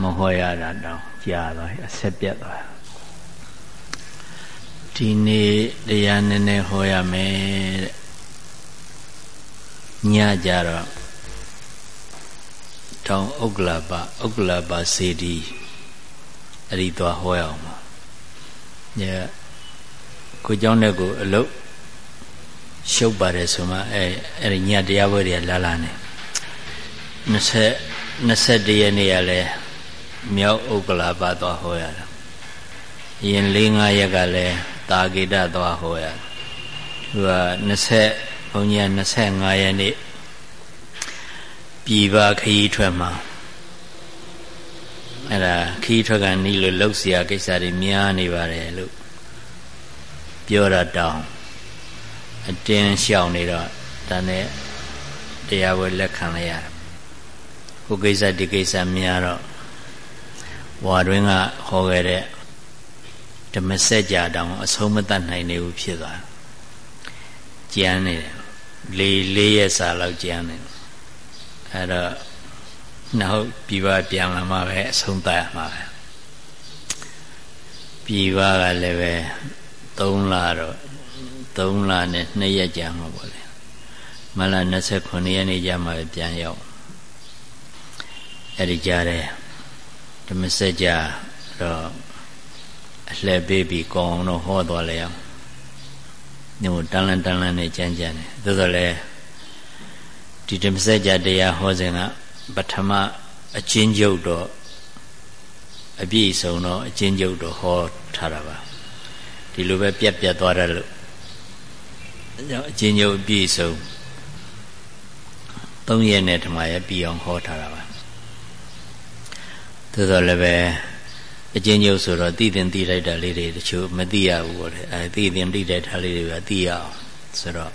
မဟောရတာတောင်ကြာသွားအဆက်ပြတ်သွားဒီနေ့တရားနည်းနည်းဟောရမယ်တဲ့ညကြတော့တောင်ဥက္ကလပဥက္ကလပစေတီအဲ့ဒီသွားဟောရအောင်ပါညကိုเจ้าနဲ့ကိုအလုတ်ရှုပ်ပါတယ်ဆိုမှအဲအဲ့ဒီညတရားပွဲတွေလာလာနေ20 21ရက်နေ့ကလည်း မြောက်ဥက္ကလာပသွားဟောရတာရင်၄၅ရက်ကလည်းတာဂိတသွားဟောရသူက20ဘုန်းကြီးက25ရက်နေ့ပြည်ပါခရီးထွက်မှာအဲ့ဒါခရီးထွက်ကနီးလို့လှုပ်เสียကိစ္စတွေများနေပါတယ်လို့ပြောတာတောင်းအတင်းရှောင်နေတော့ဒါနဲ့တရားဝဲလက်ခံလိုက်ရတယ်ဟိုကိစ္စဒီကိစ္စများတော့ ဝါတွင်းကဟောခဲ့တဲ့ဓမ္မစက်ကြတောင်အဆုံးမတတ်နိုင်နေဘူးဖြစ်သွားကြမ်းနေတယ်လေးလေးရက်စာလောက်ကြမ်းနေအဲ့တော့နောက်ပြည်ပပြန်လာမှပဲအဆုံးတတ်ရမှာပဲပြည်ပကလည်းပဲ3လတော့3လနဲ့2ရက်ကြာမှာပေါ့လေမလ29ရက်နေ့ကြာမှပဲပြန်ရောက်အဲ့ဒီကြားတဲ့ ဓမ္မစကြာတော့အလှည့်ပေးပြီးကောင်းအောင်တော့ဟောသွားလေအောင်ညိုတန်လန်တန်လန်နဲ့ကြမ်းကြမ်းတယ်သို့တော်လည်းဒီဓမ္မစကြာတရားဟောစဉ်ကပထမအချင်းကျုပ်တော့အပြည့်စုံတော့အချင်းကျုပ်တော့ဟောထားတာပါဒီလိုပဲပြက်ပြက်သွားတယ်လို့အချင်းကျုပ်အပြည့်စုံ၃ရက်နဲ့ဓမ္မရဲ့ပြီးအောင်ဟောထားတာပါ သို့တော်လည်းပဲအကျဉ်းချုပ်ဆိုတော့တည်တင်တည်လိုက်တာလေးတွေတချို့မသိရဘူးပေါ့လေအဲတည်တင်တည်တဲ့ထားလေးတွေကသိရအောင်ဆိုတော့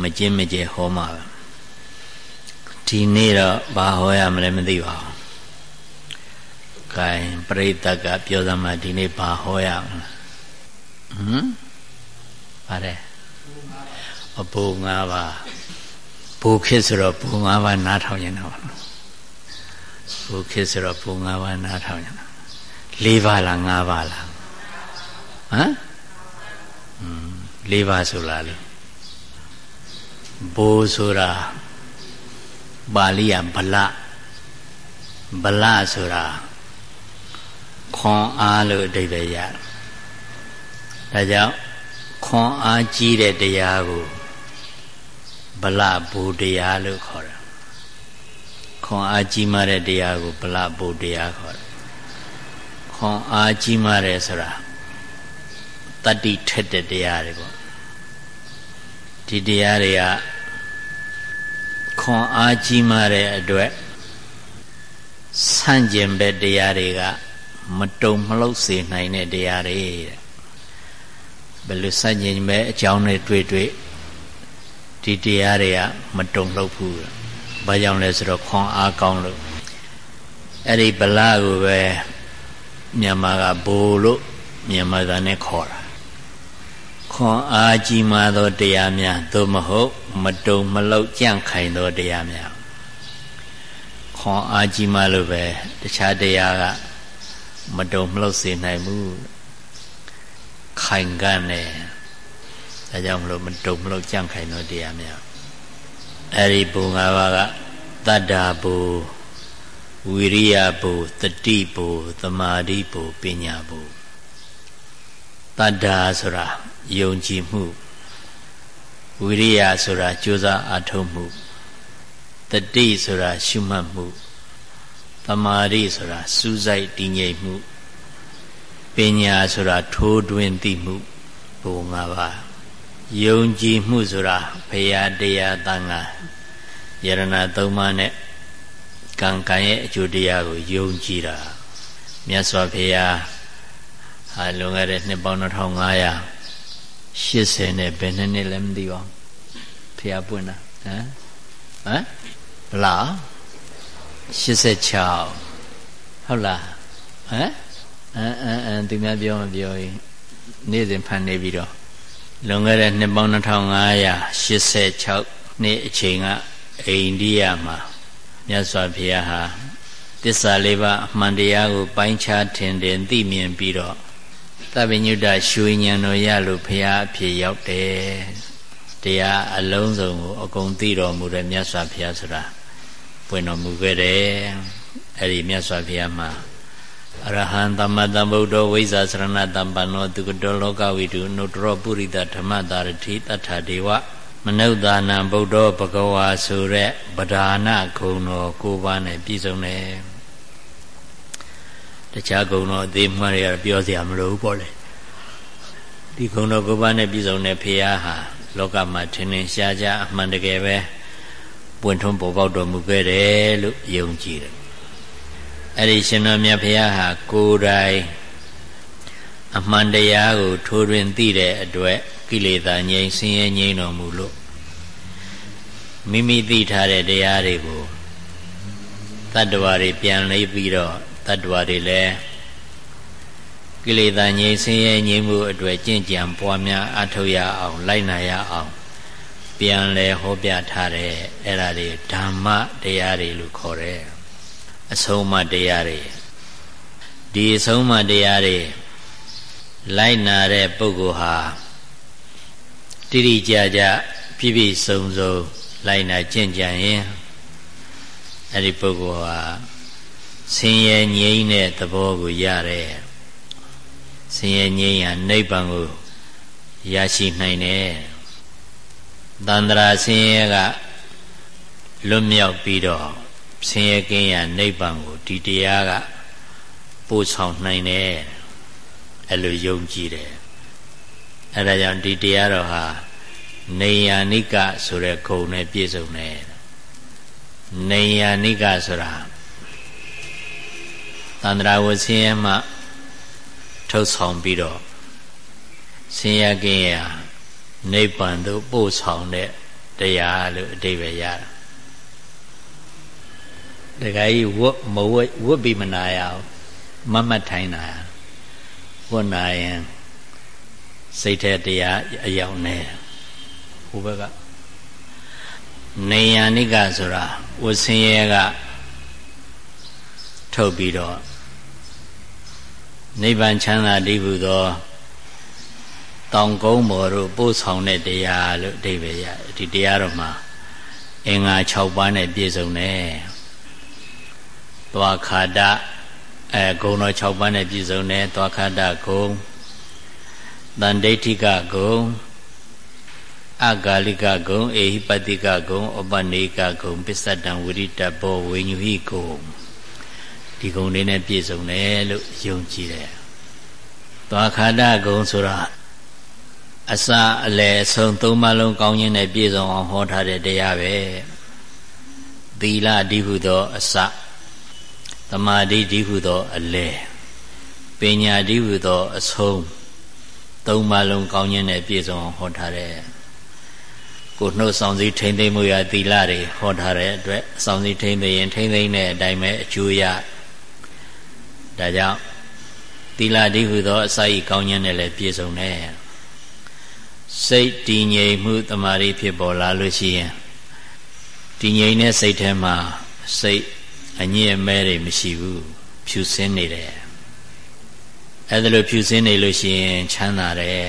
မကျင်းမကျဲဟောမှာဒီနေ့တော့ဘာဟောရမလဲမသိပါဘူး။ခိုင်ပရိသတ်ကပြောသမှာဒီနေ့ဘာဟောရမလဲ။ဟမ်ပါတယ်အဘူ၅ပါးဘူခေဆိုတော့ဘူ၅ပါးနားထောင်ရင်တော့ ဘုခေဆိုတော့ဘုံ၅ပါးနားထောင်ရတာ၄ပါးလား၅ပါးလားဟမ်อืม၄ပါးဆိုလားလို့ဘိုးဆိုတာပါဠိယဗလဗလဆိုတာခွန်အားလို့အဓိပ္ပာယ်ရတယ်ဒါကြောင့်ခွန်အားကြီးတဲ့တရားကိုဗလဘူတရားလို့ခေါ်တယ် ခွန်အားကြီးမားတဲ့တရားကိုဗလဘုတ်တရားခေါ်တယ်ခွန်အားကြီးမားတယ်ဆိုတာတတ္တိထက်တဲ့တရားတွေပေါ့ဒီတရားတွေကခွန်အားကြီးမားတဲ့အတွက်ဆန့်ကျင်ဘက်တရားတွေကမတုံမလှုပ်စေနိုင်တဲ့တရားတွေတဲ့ဘယ်လိုဆန့်ကျင်ဘက်အကြောင်းတွေတွေ့တွေ့ဒီတရားတွေကမတုံလှုပ်ဘူး ဘာကြောင့်လဲဆိုတော့ခွန်အားကောင်းလို့အဲ့ဒီဗလာကိုပဲမြန်မာကဘိုလ်လို့မြန်မာသားနဲ့ခေါ်တာခွန်အားကြီးမားသောတရားများသို့မဟုတ် မတုံမလောက်ကြန့်ခိုင်သောတရားများခွန်အားကြီးမားလို့ပဲတခြားတရားကမတုံမလောက်စေနိုင်ဘူးခိုင်ကန်တယ်ဒါကြောင့်မလို့မတုံမလောက်ကြန့်ခိုင်သောတရားများ အဲ့ဒီဘုံ၅ပါးကတတ္တာဘုဝိရိယဘုတတိဘုသမာဓိဘုပညာဘုတတ္တာဆိုတာယုံကြည်မှုဝိရိယဆိုတာကြိုးစားအားထုတ်မှုတတိဆိုတာရှုမှတ်မှုသမာဓိဆိုတာစူးစိုက်တည်ငြိမ်မှုပညာဆိုတာထိုးတွင်သိမှုဘုံ၅ပါးယုံကြည်မှုဆိုတာဘုရားတရားတန်ခါ ယရဏသုံးပါးနဲ့ကံကံရဲ့အကျိုးတရားကိုယုံကြည်တာမြတ်စွာဘုရားဟာလွန်ခဲ့တဲ့နှစ်ပေါင်း2500 80နဲ့ဘယ်နှစ်နှစ်လဲမသိပါဘူးဘုရားပွင့်တာဟမ်ဟမ်ဘလား86ဟုတ်လားဟမ်အမ်အမ်အမ်သူများပြောမပြောရင်နေ့စဉ်ဖန်နေပြီးတော့လွန်ခဲ့တဲ့နှစ်ပေါင်း2586နှစ်အချိန်က အိန္ဒိယမှာမြတ်စွာဘုရားဟာသစ္စာလေးပါးအမှန်တရားကို ပိုင်းခြားထင်တယ်သိမြင်ပြီးတော့သဗ္ဗညုတရွှေဉဏ်တော်ရလို့ဘုရားအဖြစ်ရောက်တယ်တရားအလုံးစုံကိုအကုန်သိတော်မူတဲ့မြတ်စွာဘုရားဆိုတာပွင့်တော်မူခဲ့တယ်အဲ့ဒီမြတ်စွာဘုရားမှာအရဟံသမ္မာသမ္ဗုဒ္ဓဝိဇ္ဇာစရဏတမ္ပန္နောသူကတောလောကဝိတုနုတ္တရောပုရိသဓမ္မတာရတိတထဒေဝ မနုဿာနံဗုဒ္ဓဘဂဝါဆိုတဲ့ဗဒါနဂုံတော်၉ပါးနဲ့ပြည့်စုံတယ်တခြားဂုံတော်အသေးမှတွေကတော့ပြောစရာမလိုဘူးပေါ့လေဒီဂုံတော်၉ပါးနဲ့ပြည့်စုံတဲ့ဖရာဟာလောကမှာထင်ထင်ရှားရှားအမှန်တကယ်ပဲပွင့်ထွန်းပေါ်ပေါက်တော်မူခဲ့တယ်လို့ယုံကြည်တယ်အဲ့ဒီရှင်တော်မြတ်ဖရာဟာကိုယ်တိုင် အမှန်တရားကို ထိုးတွင်သိတဲ့အတွက်ကိလေသာငြိမ်းဆင်းရဲငြိမ်းတော်မူလို့မိမိသိထားတဲ့တရားတွေကိုတတ္တဝါတွေပြန်လေးပြီးတော့တတ္တဝါတွေလည်းကိလေသာငြိမ်းဆင်းရဲငြိမ်းမှုအတွက်ကြင့်ကြံပွားများအထောက်ရအောင်လိုက်နာရအောင်ပြန်လဲဟောပြထားတဲ့အဲ့ဒါတွေဓမ္မတရားတွေလို့ခေါ်တယ်အဆုံးအမတရားတွေဒီအဆုံးအမတရားတွေ လိုက်နာတဲ့ပုဂ္ဂိုလ်ဟာတိတိကျကျပြည့်ပြည့်စုံစုံလိုက်နာကျင့်ကြံရင်အဲ့ဒီပုဂ္ဂိုလ်ဟာဆင်းရဲငြိမ်းတဲ့သဘောကိုရတယ်ဆင်းရဲငြိမ်းရာနိဗ္ဗာန်ကိုရရှိနိုင်တယ်တန္တရာဆင်းရဲကလွတ်မြောက်ပြီးတော့ဆင်းရဲကင်းရာနိဗ္ဗာန်ကိုဒီတရားကပို့ဆောင်နိုင်တယ် အဲ့လိုယုံကြည်တယ်အဲ့ဒါကြောင့်ဒီတရားတော်ဟာနေယာနိကဆိုတဲ့ဂုံနဲ့ပြည့်စုံတယ်နေယာနိကဆိုတာသန္တရာဝဆင်းရဲမှထုတ်ဆောင်ပြီးတော့ဆင်းရဲကင်းရာနိဗ္ဗာန်သို့ပို့ဆောင်တဲ့တရားလို့အဓိပ္ပာယ်ရတာတခါကြီးဝတ်မဝတ်ဝတ်ပြီးမနာရအောင်မမတ်ထိုင်းတာ ဝတ်နာရင်စိတ်ထဲတရားအယောင်နေဟိုဘက်ကနေယနိကဆိုတာဝဆင်းရဲကထုတ်ပြီးတော့နိဗ္ဗာန်ချမ်းသာတည်ဟုသောတောင်ကုန်းမော်တို့ပို့ဆောင်တဲ့တရားလို့အဓိပ္ပာယ်ရဒီတရားတော်မှာအင်္ဂါ6ပါးနဲ့ပြည့်စုံတယ်သွားခါဒ အဲဂုံတော်6ပါးနဲ့ပြည့်စုံတယ်သွားခါဒဂုံတန်ဒိဋ္ဌိကဂုံအဂါလိကဂုံအေဟိပတိကဂုံဩပနေကဂုံပစ္စတံဝိရိတဘောဝိညုဟိဂုံဒီဂုံလေးနဲ့ပြည့်စုံတယ်လို့ယုံကြည်တယ်သွားခါဒဂုံဆိုတာအစအလယ်အဆုံးသုံးပါးလုံးကောင်းခြင်းနဲ့ပြည့်စုံအောင်ဟောထားတဲ့တရားပဲသီလဒီဟုသောအစ သမာဓိဒီဟုသောအလယ်ပညာဒီဟုသောအဆုံးသုံးပါးလုံးကောင်းခြင်းနဲ့ပြည့်စုံအောင်ဟောထားတဲ့ကိုနှုတ်ဆောင်စည်းထိမ့်သိမ့်မှုရသီလတွေဟောထားတဲ့အတွက်ဆောင်စည်းထိမ့်သိရင်ထိမ့်သိမ့်တဲ့အတိုင်းပဲအကျိုးရဒါကြောင့်သီလဒီဟုသောအစာဤကောင်းခြင်းနဲ့လည်းပြည့်စုံတယ်စိတ်တည်ငြိမ်မှုတမာရီဖြစ်ပေါ်လာလို့ရှိရင်တည်ငြိမ်တဲ့စိတ်ထဲမှာစိတ် အညစ်အမဲတွေမရှိဘူးဖြူစင်းနေတယ်အဲဒါလိုဖြူစင်းနေလို့ရှိရင်ချမ်းသာတယ်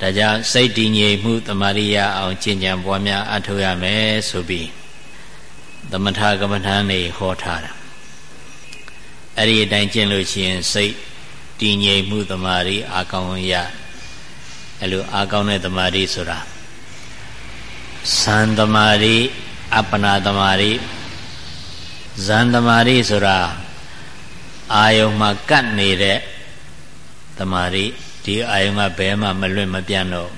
ဒါကြောင့်စိတ်တည်ငြိမ်မှုတမာရိယအောင်ကျင့်ကြံပွားများအထောက်ရမယ်ဆိုပြီးသမထကမ္မထာနေဟောထားတာအဲ့ဒီအတိုင်းကျင့်လို့ရှိရင်စိတ်တည်ငြိမ်မှုတမာရိအာကောင်းရအဲ့လိုအာကောင်းတဲ့တမာရိဆိုတာသံတမာရိအပ္ပနာတမာရိ ဇန်တမာရိဆိုတာအာယုံမှာကတ်နေတဲ့တမာရိဒီအာယုံကဘယ်မှမလွတ်မပြတ်တော့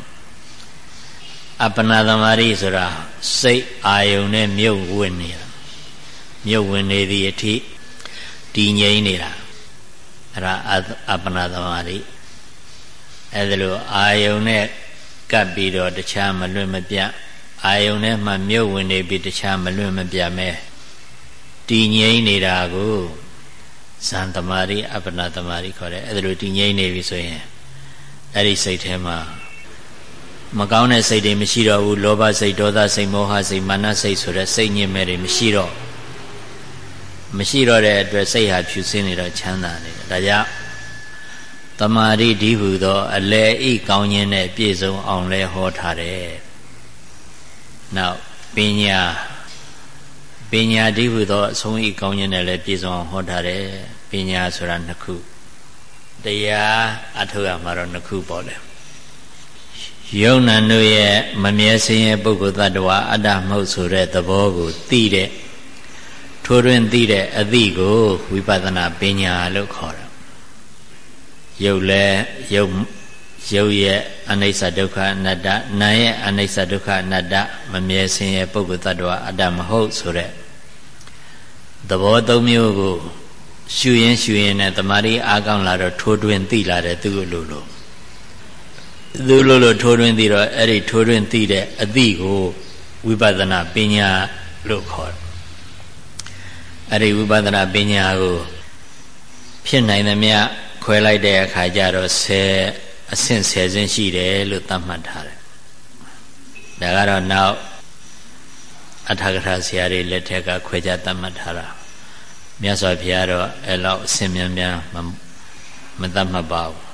အပ္ပနာတမာရိဆိုတာစိတ်အာယုံနဲ့မြုပ်ဝင်နေတာမြုပ်ဝင်နေသည့်အထိတည်ငြိမ်နေတာအဲ့ဒါအပ္ပနာတမာရိအဲ့ဒါလိုအာယုံနဲ့ကပ်ပြီးတော့တခြားမလွတ်မပြတ်အာယုံနဲ့မှမြုပ်ဝင်နေပြီးတခြားမလွတ်မပြတ်မဲ တည်ငြိမ်နေတာကိုဇန်တမာရိအပ္ပနာတမာရိခေါ်တယ်အဲ့ဒါလိုတည်ငြိမ်နေပြီဆိုရင်အဲ့ဒီစိတ်ထဲမှာမကောင်းတဲ့စိတ်တွေမရှိတော့ဘူးလောဘစိတ်ဒေါသစိတ်မောဟစိတ်မာနစိတ်ဆိုတဲ့စိတ်ညစ်မဲ့တွေမရှိတော့မမရှိတော့တဲ့အတွက်စိတ်ဟာဖြူစင်းနေတော့ချမ်းသာနေတယ်ဒါကြောင့်တမာရီဒီဟုသောအလေဤကောင်းခြင်းနဲ့ပြည့်စုံအောင်လဲဟောထားတယ်နောက်ပညာ ပညာဒီဟုသောအဆုံးဤကောင်းခြင်းနဲ့လည်းပြည့်စုံအောင်ဟောထားတယ်ပညာဆိုတာနှစ်ခုတရားအထောက်ရမှာတော့နှစ်ခုပေါ့လေယုံနာတို့ရဲ့မမြဲစင်းရဲ့ပုဂ္ဂိုလ်တ attva အတ္တမဟုတ်ဆိုတဲ့သဘောကိုသိတဲ့ထိုးတွင်သိတဲ့အသည့်ကိုဝိပဿနာပညာလို့ခေါ်တာယုတ်လဲယုတ် ယုတ်ရဲ့အနိစ္စဒုက္ခအနတ္တနာရဲ့အနိစ္စဒုက္ခအနတ္တမမြဲစင်းရဲ့ပုဂ္ဂိုလ်တ attva အတ္တမဟုတ်ဆိုတဲ့သဘောသုံးမျိုးကိုရှူရင်ရှူရင်နဲ့တမာရီအားကောင်းလာတော့ထိုးတွင်သိလာတယ်သူ့လိုလိုသူလိုလိုထိုးတွင်သိတော့အဲ့ဒီထိုးတွင်သိတဲ့အသည့်ကိုဝိပဿနာပညာလို့ခေါ်တယ်အဲ့ဒီဝိပဿနာပညာကို ဖြစ်နိုင်သမျှခွဲလိုက်တဲ့အခါကျတော့10 အဆင့်10ဆင့်ရှိတယ်လို့သတ်မှတ်ထားတယ်ဒါကတော့နောက်အထာဂထဆရာတွေလက်ထက်ကခွဲခြားသတ်မှတ်ထားတာမြတ်စွာဘုရားတော့အဲ့လောက်အဆင့်မြန်မြန်မသတ်မှတ်ပါဘူး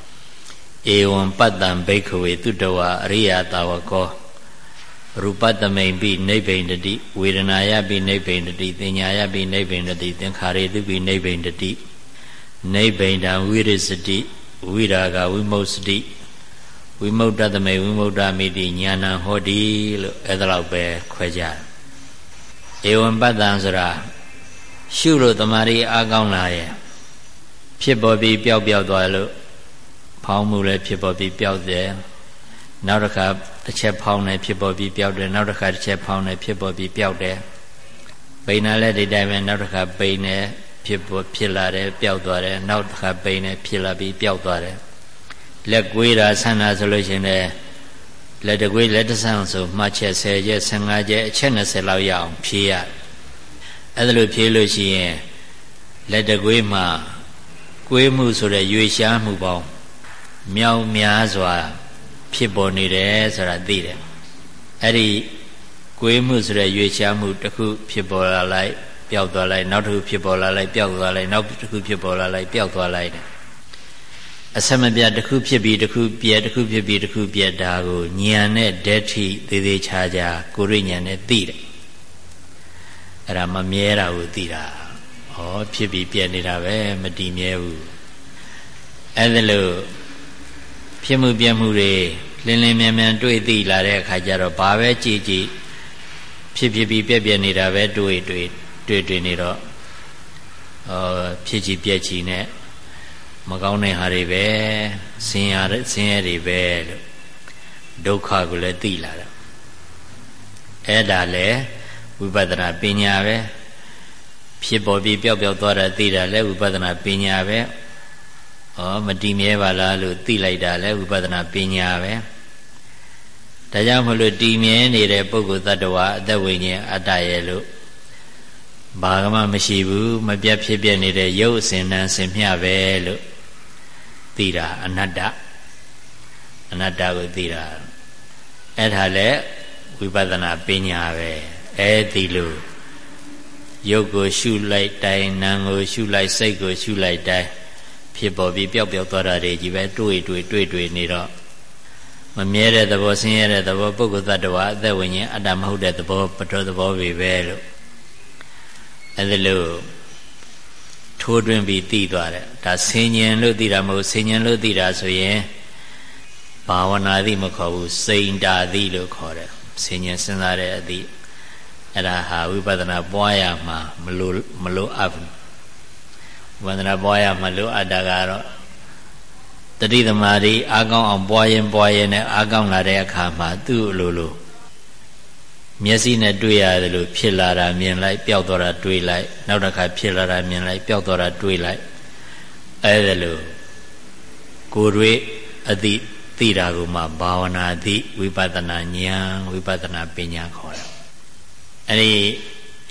ဧဝံပတ္တံဘိက္ခဝေတုတဝအရိယတာဝကောရူပတမိန်ပိနိဗ္ဗိန္တတိဝေဒနာယပိနိဗ္ဗိန္တတိသင်ညာယပိနိဗ္ဗိန္တတိသင်္ခါရေတုပိနိဗ္ဗိန္တတိနိဗ္ဗိန္ဒံဝိရစတိ ဝိရာဂဝိမု स्त ိဝိမု ত্ত တမေဝိမု ত্ত မိတိညာဏဟောတိလို့အဲ့ဒါလောက်ပဲခွဲကြဧဝံပတ္တံဆိုတာရှုလို့တမာရီအားကောင်းလာရဲ့ဖြစ်ပေါ်ပြီးပျောက်ပျောက်သွားလို့ဖောင်းမှုလည်းဖြစ်ပေါ်ပြီးပျောက်တယ်နောက်တစ်ခါတစ်ချက်ဖောင်းတယ်ဖြစ်ပေါ်ပြီးပျောက်တယ်နောက်တစ်ခါတစ်ချက်ဖောင်းတယ်ဖြစ်ပေါ်ပြီးပျောက်တယ်ပိန်တာလည်းဒီတိုင်းပဲနောက်တစ်ခါပိန်တယ် ဖြစ်ပေါ်ဖြစ်လာတယ်ပျောက်သွားတယ်နောက်တစ်ခါပိန်တယ်ဖြစ်လာပြီးပျောက်သွားတယ်လက်ကွေးတာဆန္ဒဆိုလို့ရှိရင်လည်းလက်တကွေးလက်တဆန်းဆိုမှတ်ချက်10ချက်15ချက်အချက်20လောက်ရအောင်ဖြေရအဲ့ဒါလို့ဖြေလို့ရှိရင်လက်တကွေးမှာကွေးမှုဆိုတဲ့ရွေရှားမှုပေါင်းမြောက်များစွာ ဖြစ်ပေါ်နေတယ်ဆိုတာသိတယ်အဲ့ဒီကွေးမှုဆိုတဲ့ရွေရှားမှုတစ်ခုဖြစ်ပေါ်လာလိုက် ပျောက်သွားလိုက်နောက်တစ်ခုဖြစ်ပေါ်လာလိုက်ပျောက်သွားလိုက်နောက်တစ်ခုဖြစ်ပေါ်လာလိုက်ပျောက်သွားလိုက်တယ်အစမပြတစ်ခုဖြစ်ပြီးတစ်ခုပြဲတစ်ခုဖြစ်ပြီးတစ်ခုပြဲဒါကိုဉာဏ်နဲ့ဓာတ်ထိသေးသေးချာချာကိုရိညာဏ်နဲ့သိတယ်အဲ့ဒါမမြဲတာကိုသိတာဩဖြစ်ပြီးပြဲနေတာပဲမတည်မြဲဘူးအဲ့ဒါလို့ဖြစ်မှုပြမှုတွေလင်းလင်းမြန်မြန်တွေ့သိလာတဲ့အခါကျတော့ဘာပဲကြည်ကြည်ဖြစ်ဖြစ်ပြီးပြက်ပြက်နေတာပဲတွေ့တွေ့ တွေ့တွေ့နေတော့အော်ဖြစ်ချီပြက်ချီနဲ့မကောင်းတဲ့ဟာတွေပဲဆင်းရဲဆင်းရဲတွေပဲလို့ဒုက္ခကိုလည်းသိလာတာအဲ့ဒါလဲဝိပဿနာပညာပဲဖြစ်ပေါ်ပြီးပျောက်ပျောက်သွားတာသိတာလဲဝိပဿနာပညာပဲဩမတည်မြဲပါလားလို့သိလိုက်တာလဲဝိပဿနာပညာပဲဒါကြောင့်မလို့တည်မြဲနေတဲ့ပုဂ္ဂိုလ်တ attva အသက်ဝိညာဉ်အတ္တရဲ့လို့ ဘာမှမရှိဘူးမပြတ်ဖြစ်ပြနေတဲ့ရုပ်အစဉ်တန်းစင်မျှပဲလို့သိတာအနတ္တအနတ္တကိုသိတာအဲ့ဒါလဲဝိပဿနာပညာပဲအဲ့ဒီလိုရုပ်ကိုရှုလိုက်တိုင်းနာမ်ကိုရှုလိုက်စိတ်ကိုရှုလိုက်တိုင်းဖြစ်ပေါ်ပြီးပျောက်ပျောက်သွားတာတွေကြီးပဲတွေးတွေးတွေးတွေးနေတော့မမြဲတဲ့သဘောဆင်းရဲတဲ့သဘောပုဂ္ဂိုလ်တ attva အသက်ဝိညာဉ်အတ္တမဟုတ်တဲ့သဘောပတော်သဘောပဲပဲလို့ အဲ့ဒါလို့ထိုးတွင်းပြီးသိသွားတယ်ဒါဆင်ញင်လို့သိတာမဟုတ်ဆင်ញင်လို့သိတာဆိုရင်ဘာဝနာသိမခေါ်ဘူးစိန်တာသိလို့ခေါ်တယ်ဆင်ញင်စဉ်းစားတဲ့အသည့်အဲ့ဒါဟာဝိပဿနာပွားရမှာမလို့မလို့အပ်ဘူးဝန္ဒနာပွားရမှလိုအပ်တာကတော့တတိသမารီအားကောင်းအောင်ပွားရင်ပွားရင်နဲ့အားကောင်းလာတဲ့အခါမှာသူ့လိုလို မျက်စိနဲ့တွေ့ရတယ်လို့ဖြစ်လာတာမြင်လိုက်ပျောက်သွားတာတွေ့လိုက်နောက်တစ်ခါဖြစ်လာတာမြင်လိုက်ပျောက်သွားတာတွေ့လိုက်အဲဒါလို့ကိုယ်တွေ့အတိသိတာကိုမှဘာဝနာသိဝိပဿနာဉာဏ်ဝိပဿနာပညာခေါ်တယ်အဲဒီ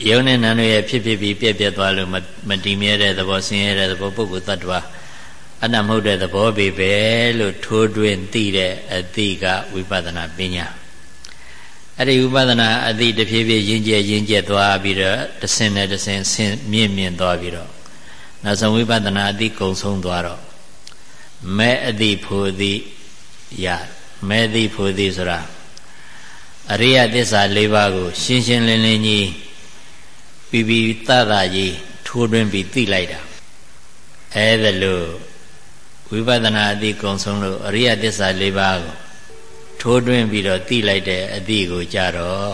ယုံနဲ့နံတို့ရဲ့ဖြစ်ဖြစ်ပြီးပြက်ပြက်သွားလို့မတည်မြဲတဲ့သဘောဆင်းရဲတဲ့သဘောပုဂ္ဂိုလ်တ attva အနမဟုတ်တဲ့သဘောပဲပဲလို့ထိုးတွင်သိတဲ့အတိကဝိပဿနာပညာ အဲ့ဒီဝိပဿနာအသည့်တဖြည်းဖြည်းရင်းကျက်ရင်းကျက်သွားပြီးတော့တဆင်းနဲ့တဆင်းဆင်းမြင့်မြင့်သွားပြီးတော့နောက်ဆုံးဝိပဿနာအသည့်ကုံဆုံးသွားတော့မဲအသည့်ဖို့အသည့်ရမဲသည့်ဖို့သည့်ဆိုတာအရိယသစ္စာ၄ပါးကို ရှင်းရှင်းလင်းလင်းကြီးပြီးပြီးတသကြီးထိုးတွင်းပြီးသိလိုက်တာအဲဒါလို့ဝိပဿနာအသည့်ကုံဆုံးလို့အရိယသစ္စာ၄ပါးကို ထိုးတွင်းပြီးတော့သိလိုက်တဲ့အသည့်ကိုကြတော့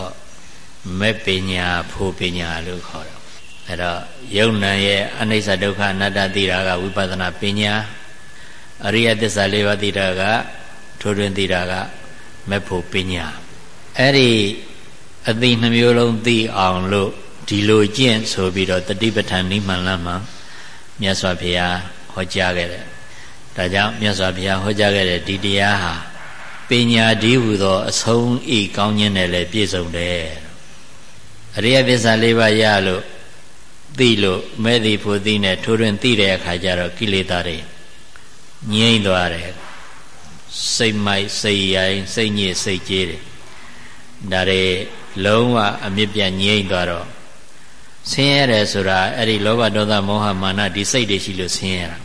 မဲ့ပညာဖို့ပညာလို့ခေါ်တယ်အဲ့တော့ယုံ nant ရဲ့အနိစ္စဒုက္ခအနတ္တသိတာကဝိပဿနာပညာအရိယသစ္စာ၄ပါးသိတာကထိုးတွင်းသိတာကမဲ့ဖို့ပညာအဲ့ဒီအသိနှမျိုးလုံးသိအောင်လို့ဒီလိုကျင့်ဆိုပြီးတော့တတိပဋ္ဌာန်နိမှန်လမ်းမှာမြတ်စွာဘုရားဟောကြားခဲ့တယ်ဒါကြောင့်မြတ်စွာဘုရားဟောကြားခဲ့တဲ့ဒီတရားဟာ ပညာဒီဟုသောအဆုံးဤကောင်းခြင်းနဲ့လည်းပြည့်စုံတယ်အရိယပစ္စ၄ပါးရလို့သိလို့မဲ့သည်ဖို့သိနဲ့ထိုးတွင်သိတဲ့အခါကျတော့ကိလေသာတွေငြိမ့်သွားတယ်စိတ်မိုက်စိတ်ရိုင်းစိတ်ညစ်စိတ်ကြေးတယ်ဒါတွေလုံးဝအမြင့်ပြငြိမ့်သွားတော့ဆင်းရဲတယ်ဆိုတာအဲ့ဒီလောဘဒေါသမောဟမာနဒီစိတ်တွေရှိလို့ဆင်းရဲတာ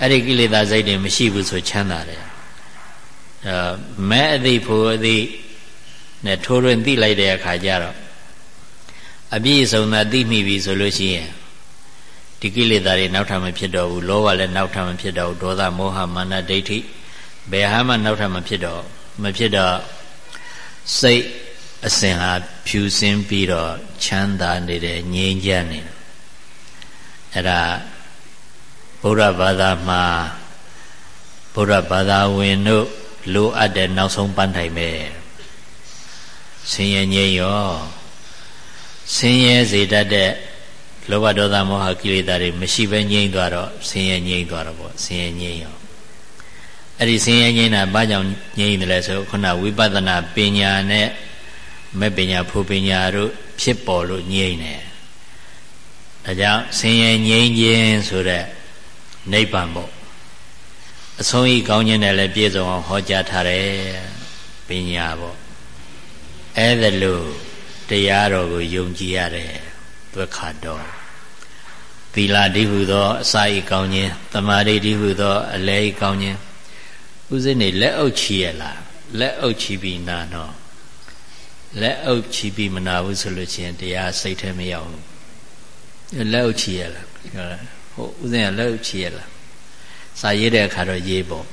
အဲ့ဒီကိလေသာစိတ်တွေမရှိဘူးဆိုချမ်းသာတယ်အဲ မဲအသိဖို့အသိနဲ့ထိုးတွင်သိလိုက်တဲ့အခါကျတော့အပြည့်စုံသာသိမိပြီဆိုလို့ရှိရင်ဒီကိလေသာတွေနောက်ထပ်မဖြစ်တော့ဘူးလောဘလည်းနောက်ထပ်မဖြစ်တော့ဘူးဒေါသမောဟမာနဒိဋ္ဌိဘယ်ဟာမှနောက်ထပ်မဖြစ်တော့မဖြစ်တော့စိတ်အစဉ်ဟာဖြူစင်းပြီးတော့ချမ်းသာနေတယ်ငြိမ်းချမ်းနေတယ်အဲ့ဒါဗုဒ္ဓဘာသာမှာဗုဒ္ဓဘာသာဝင်တို့ လိုအပ်တဲ့နောက်ဆုံးပန်းတိုင်ပဲဆင်းရဲငြိမ်းရောဆင်းရဲစေတတ်တဲ့လောဘဒေါသမောဟကိလေသာတွေမရှိဘဲငြိမ်းသွားတော့ဆင်းရဲငြိမ်းသွားတော့ပေါ့ဆင်းရဲငြိမ်းရောအဲ့ဒီဆင်းရဲငြိမ်းတာဘာကြောင့်ငြိမ်းတယ်လဲဆိုခုနဝိပဿနာပညာနဲ့မဲ့ပညာဖို့ပညာတို့ဖြစ်ပေါ်လို့ငြိမ်းတယ်ဒါကြောင့်ဆင်းရဲငြိမ်းခြင်းဆိုတဲ့နိဗ္ဗာန်ပေါ့ အဆုံးဤကောင်းခြင်းနဲ့လည်းပြည့်စုံအောင်ဟောကြားထားတယ်ပညာပေါ့အဲ့ဒါလို့တရားတော်ကိုယုံကြည်ရတယ်သွက်ခါတော်သီလတိဟုသောအစာဤကောင်းခြင်းတမာတိတိဟုသောအလဲဤကောင်းခြင်းဥစဉ်နေလက်အုပ်ချီရလားလက်အုပ်ချီပြီးနာတော့လက်အုပ်ချီပြီးမနာဘူးဆိုလို့ချင်းတရားစိတ်ထဲမရောက်ဘူးလက်အုပ်ချီရလားဟုတ်ဥစဉ်ကလက်အုပ်ချီရလား စာရေးတဲ့အခါတော့ရေးပေါ့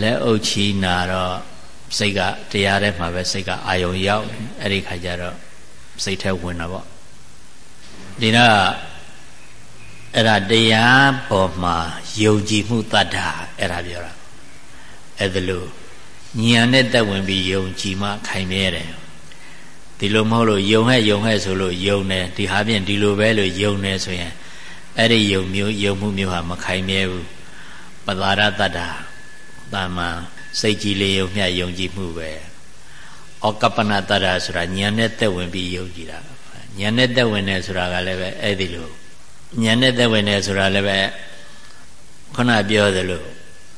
လက်အုပ်ချီနာတော့စိတ်ကတရားထဲမှာပဲစိတ်ကအာယုံရောက်အဲ့ဒီခါကျတော့စိတ်ထဲဝင်တာပေါ့ဒီတော့အဲ့ဒါတရားပေါ်မှာယုံကြည်မှုတတ်တာအဲ့ဒါပြောတာအဲ့ဒါလို့ဉာဏ်နဲ့တက်ဝင်ပြီးယုံကြည်မှခိုင်မြဲတယ်ဒီလိုမဟုတ်လို့ယုံဟဲ့ယုံဟဲ့ဆိုလို့ယုံတယ်ဒီဟာဖြင့်ဒီလိုပဲလို့ယုံတယ်ဆိုရင် အဲ့ဒီယုံမျိုးယုံမှုမျိုးဟာမခိုင်မြဲဘူးပသာရတတ္တာတာမန်စိတ်ကြည်လေယုံမြယုံကြည်မှုပဲဩကပ္ပနာတတ္တာဆိုတာဉာဏ်နဲ့သက်ဝင်ပြီးယုံကြည်တာဉာဏ်နဲ့သက်ဝင်တယ်ဆိုတာကလည်းပဲအဲ့ဒီလိုဉာဏ်နဲ့သက်ဝင်တယ်ဆိုတာလည်းပဲခုနပြောသလို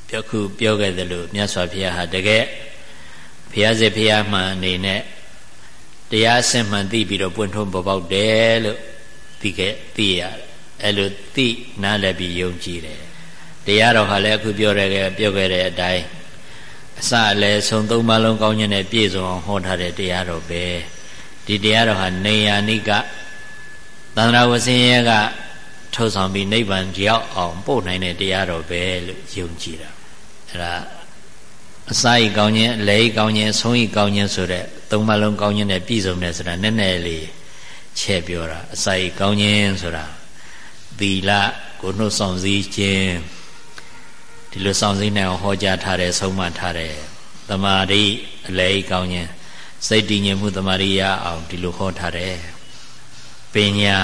ပြောခုပြောခဲ့သလိုမြတ်စွာဘုရားဟာတကယ်ဘုရားစစ်ဘုရားမှန်အနေနဲ့တရားအစစ်မှန်သိပြီးတော့ပွင့်ထုံးပေါ်ပေါက်တယ်လို့သိခဲ့သိရတယ် အဲ့လိုသိနားလည်ပြီးယုံကြည်တယ်တရားတော်ဟာလည်းအခုပြောရခဲ့ပြောခဲ့တဲ့အတိုင်းအစအလယ်ဆုံးသုံးပါးလုံးကောင်းခြင်းနဲ့ပြည့်စုံအောင်ဟောထားတဲ့တရားတော်ပဲဒီတရားတော်ဟာနေယာနိကသန္တရာဝဆင်းရဲကထုတ်ဆောင်ပြီးနိဗ္ဗာန်ရောက်အောင်ပို့နိုင်တဲ့တရားတော်ပဲလို့ယုံကြည်တာအဲ့ဒါအစာဤကောင်းခြင်းအလဲဤကောင်းခြင်းအဆုံးဤကောင်းခြင်းဆိုတဲ့သုံးပါးလုံးကောင်းခြင်းနဲ့ပြည့်စုံတယ်ဆိုတာနည်းနည်းလေးချဲ့ပြောတာအစာဤကောင်းခြင်းဆိုတာ သီလကိုနှုတ်ဆောင်စည်းခြင်းဒီလိုဆောင်စည်းနိုင်အောင်ဟောကြားထားတယ်ဆုံးမထားတယ်တမာရိအလဲကောင်းခြင်းစိတ်တည်ငြိမ်မှုတမာရိရအောင်ဒီလိုဟောထားတယ်ပညာ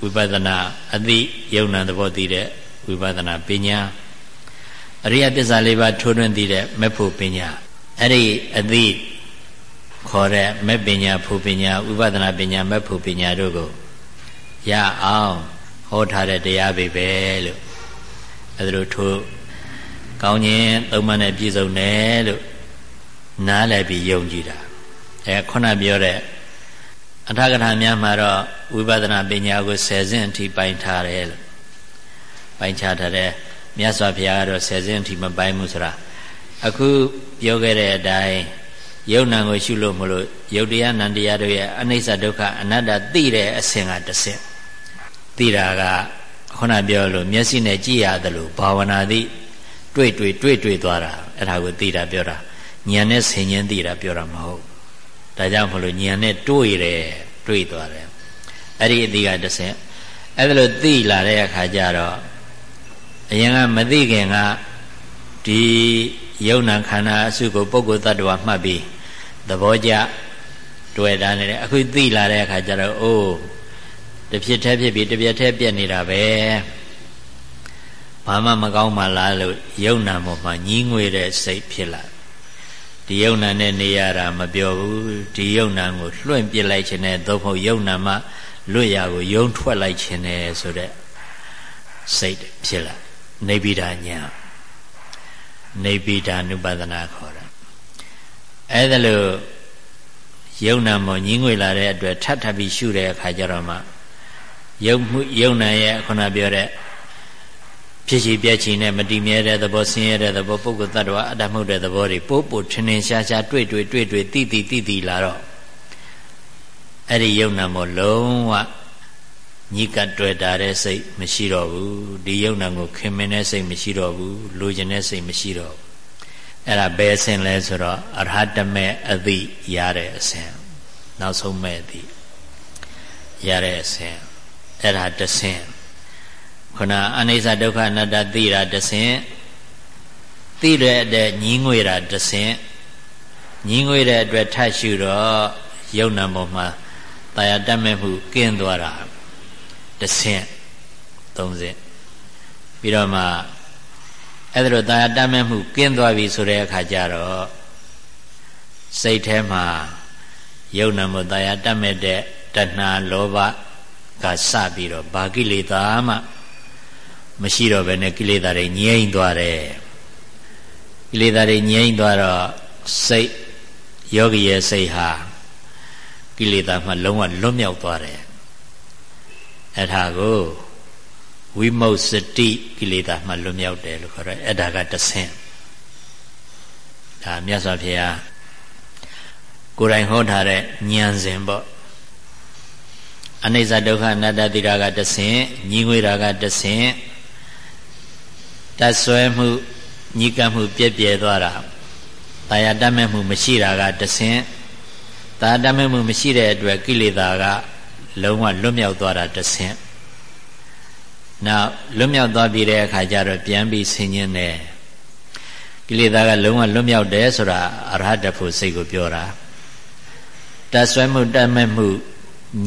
ဝိပဿနာအသိယုံနာသဘောသိတဲ့ဝိပဿနာပညာအရိယပစ္စလေးပါးထိုးထွင်းသိတဲ့မေဖို့ပညာအဲ့ဒီအသိခေါ်တဲ့မေပညာဖို့ပညာဝိပဿနာပညာမေဖို့ပညာတို့ကိုရအောင် ဟောထားတဲ့တရားပဲပဲလို့အဲ့ဒါတို့ထိုးကောင်းခြင်းသုံးပါးနဲ့ပြည့်စုံတယ်လို့နားလည်ပြီးယုံကြည်တာအဲခုနပြောတဲ့အထာကထာများမှာတော့ဝိပဿနာပညာကိုဆယ်ဆင့်အထိပိုင်းထားတယ်လို့ပိုင်းခြားထားတယ်မြတ်စွာဘုရားကတော့ဆယ်ဆင့်အထိမပိုင်းဘူးဆိုတာအခုပြောခဲ့တဲ့အတိုင်းယုံနာကိုရှုလို့မလို့ယုတ်တရားနံတရားတို့ရဲ့အနိစ္စဒုက္ခအနတ္တသိတဲ့အစဉ်ကတစ်ဆင့် သိတာကခုနပြောလို့မျက်စိနဲ့ကြည့်ရတယ်လို့ဘာဝနာသိတွေ့တွေ့တွေ့တွေ့သွားတာအဲ့ဒါကိုသိတာပြောတာဉာဏ်နဲ့ဆင်ញင်းသိတာပြောတာမဟုတ်ဒါကြောင့်မလို့ဉာဏ်နဲ့တွေ့တယ်တွေ့သွားတယ်အဲ့ဒီအတိကတစ်ဆင့်အဲ့ဒါလို့သိလာတဲ့အခါကျတော့အရင်ကမသိခင်ကဒီယုံနာခန္ဓာအစုကိုပုဂ္ဂိုလ်တ attva မှတ်ပြီးသဘောကျတွေ့တာနေတယ်အခုသိလာတဲ့အခါကျတော့အိုး တဖြစ်แท้ဖြစ်ပြီးတပြက်แท้ပြက်နေတာပဲဘာမှမကောင်းမှလားလို့ယုံနာပေါ်မှာညီးငွေတဲ့စိတ်ဖြစ်လာဒီယုံနာနဲ့နေရတာမပြောဘူးဒီယုံနာကိုလွှင့်ပစ်လိုက်ခြင်းနဲ့သို့မဟုတ်ယုံနာမှလွတ်ရကိုယုံထွက်လိုက်ခြင်းနဲ့ဆိုတဲ့စိတ်ဖြစ်လာနေပိဒါညာနေပိဒါနုပဒနာခေါ်တာအဲဒါလို့ယုံနာမောညီးငွေလာတဲ့အတွက်ထပ်ထပ်ပြီးရှုတဲ့အခါကျတော့မှ ယုံမှုယုံနာရဲ့ခုနပြောတဲ့ဖြစ်ရှိပြက်ချီနဲ့မတည်မြဲတဲ့သဘောဆင်းရဲတဲ့သဘောပုဂ္ဂိုလ်တ attva အတ္တမှုတဲ့သဘောတွေပို့ပို့ထင်ထင်ရှားရှားတွေ့တွေ့တွေ့တွေ့တိတိတိတိလာတော့အဲ့ဒီယုံနာမောလုံးဝညိကတွေ့တာတဲ့စိတ်မရှိတော့ဘူးဒီယုံနာကိုခင်မင်တဲ့စိတ်မရှိတော့ဘူးလိုချင်တဲ့စိတ်မရှိတော့ဘူးအဲ့ဒါဘယ်အဆင့်လဲဆိုတော့အရဟတမေအသိရတဲ့အဆင့်နောက်ဆုံးမဲ့အသိရတဲ့အဆင့် အဲ့ဒါတဆင့်ခုနအနိစ္စဒုက္ခအနတ္တသိတာတဆင့်သိတဲ့အတွက်ညီးငွေတာတဆင့်ညီးငွေတဲ့အတွက်ထပ်ရှုတော့ယုံနာပေါ်မှာတာယာတတ်မဲ့မှုကင်းသွားတာတဆင့်သုံးဆင့်ပြီးတော့မှအဲ့ဒါလိုတာယာတတ်မဲ့မှုကင်းသွားပြီဆိုတဲ့အခါကျတော့စိတ်ထဲမှာယုံနာမှုတာယာတတ်မဲ့တဲ့တဏှာလောဘ ကစပြီးတော့ဘာကိလေသာမှမရှိတော့ဘဲနဲ့ကိလေသာတွေငြိမ့်သွားတယ်ကိလေသာတွေငြိမ့်သွားတော့စိတ်ယောဂီရဲ့စိတ်ဟာကိလေသာမှလုံးဝလွတ်မြောက်သွားတယ်အဲ့ဒါကိုဝိမု ත් စတိကိလေသာမှလွတ်မြောက်တယ်လို့ခေါ်တယ်အဲ့ဒါကတဆင့်ဒါမြတ်စွာဘုရားကိုယ်တိုင်ဟောထားတဲ့ဉာဏ်စဉ်ပေါ့ အနိစ္စဒုက္ခအနတ္တတိရာကတဆင့်ညီငွေရာကတဆင့်တဆွဲမှုညီကမှုပြည့်ပြဲသွားတာတာယာတတ်မဲ့မှုမရှိတာကတဆင့်တာယာတတ်မဲ့မှုမရှိတဲ့အတွက်ကိလေသာကလုံးဝလွတ်မြောက်သွားတာတဆင့်နောက်လွတ်မြောက်သွားပြီးတဲ့အခါကျတော့ပြန်ပြီးဆင်ញင်းတယ်ကိလေသာကလုံးဝလွတ်မြောက်တယ်ဆိုတာအရဟတဖို့စိတ်ကိုပြောတာတဆွဲမှုတတ်မဲ့မှု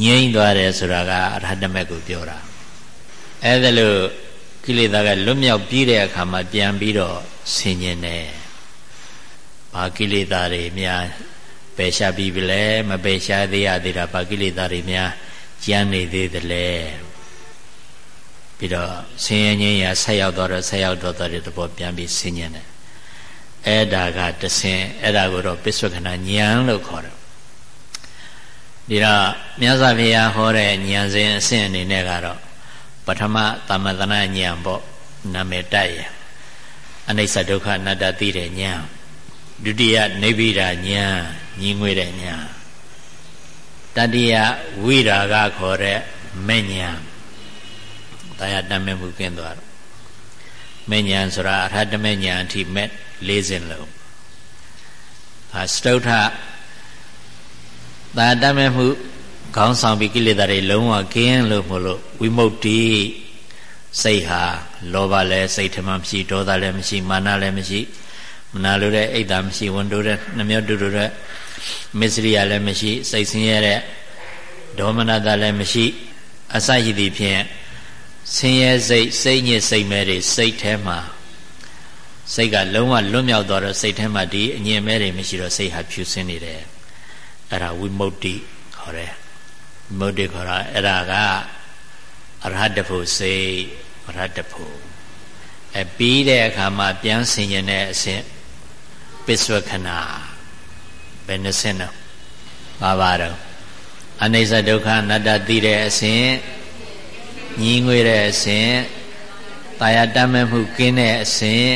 ငြိမ့်သွားတယ်ဆိုတာကအရဟတမေကိုပြောတာအဲဒါလို့ကိလေသာကလွတ်မြောက်ပြီးတဲ့အခါမှာပြန်ပြီးတော့ဆင်ញင်တယ်ဘာကိလေသာတွေများပယ်ရှားပြီးပြီလဲမပယ်ရှားသေးရသေးတာဘာကိလေသာတွေများကျန်နေသေးသလဲပြီးတော့ဆင်းရဲငြိမ်းရာဆက်ရောက်တော့ဆက်ရောက်တော့တဲ့သဘောပြန်ပြီးဆင်ញင်တယ်အဲ့ဒါကတဆင်အဲ့ဒါကိုတော့ပစ္စုခဏဉာဏ်လို့ခေါ်တယ် ဒီတော့မြတ်စွာဘုရားဟောတဲ့ဉာဏ်စဉ်အဆင့်အနေနဲ့ကတော့ပထမသမသနာဉာဏ်ပေါ့နာမည်တိုက်ရအနိစ္စဒုက္ခအနတ္တသိတဲ့ဉာဏ်ဒုတိယနိဗ္ဗိဒာဉာဏ်ညီငွေတဲ့ဉာဏ်တတိယဝိရာဂခေါ်တဲ့မဲ့ဉာဏ်တရားတမဲ့မှုကင်းသွားတော့မဲ့ဉာဏ်ဆိုတာအရဟတမဲ့ဉာဏ်အထိမဲ့၄စင်လုံးအာစတုထ သာတတ်မဲ့မှုခေါင်းဆောင်ပြီးကိလေသာတွေလုံးဝကင်းလို့မလို့ဝိမု ക്തി စိတ်ဟာလောဘလည်းစိတ်ထမှမရှိဒေါသလည်းမရှိမာနလည်းမရှိမနာလိုတဲ့အိတ်သာမရှိဝန်တိုတဲ့နှမျောတူတူတဲ့မစ္စရိယလည်းမရှိ စိတ်ဆင်းရဲတဲ့ဒေါမနတာလည်းမရှိ အစရှိသည်ဖြင့်ဆင်းရဲစိတ်စိတ်ညစ်စိတ်မဲတွေစိတ်ထဲမှာစိတ်ကလုံးဝလွတ်မြောက်သွားတော့စိတ်ထဲမှာဒီအငြင်းမဲတွေမရှိတော့စိတ်ဟာဖြူစင်းနေတယ် အဲ့ဒါဝိမု ക്തി ခေါ်တယ်ဝိမု ക്തി ခေါ်တာအဲ့ဒါကအရဟတဖို့စိတ်အရဟတဖို့အဲပြီးတဲ့အခါမှာပြန်ဆင်ញင်တဲ့အဆင့်ပစ္ဆွခဏဘယ်နှဆင့်နော် ပါပါတော့အနိစ္စဒုက္ခအနတ္တသိတဲ့အစဉ်ညီငွေတဲ့အစဉ်တာယာတတ်မဲ့မှုကင်းတဲ့အစဉ်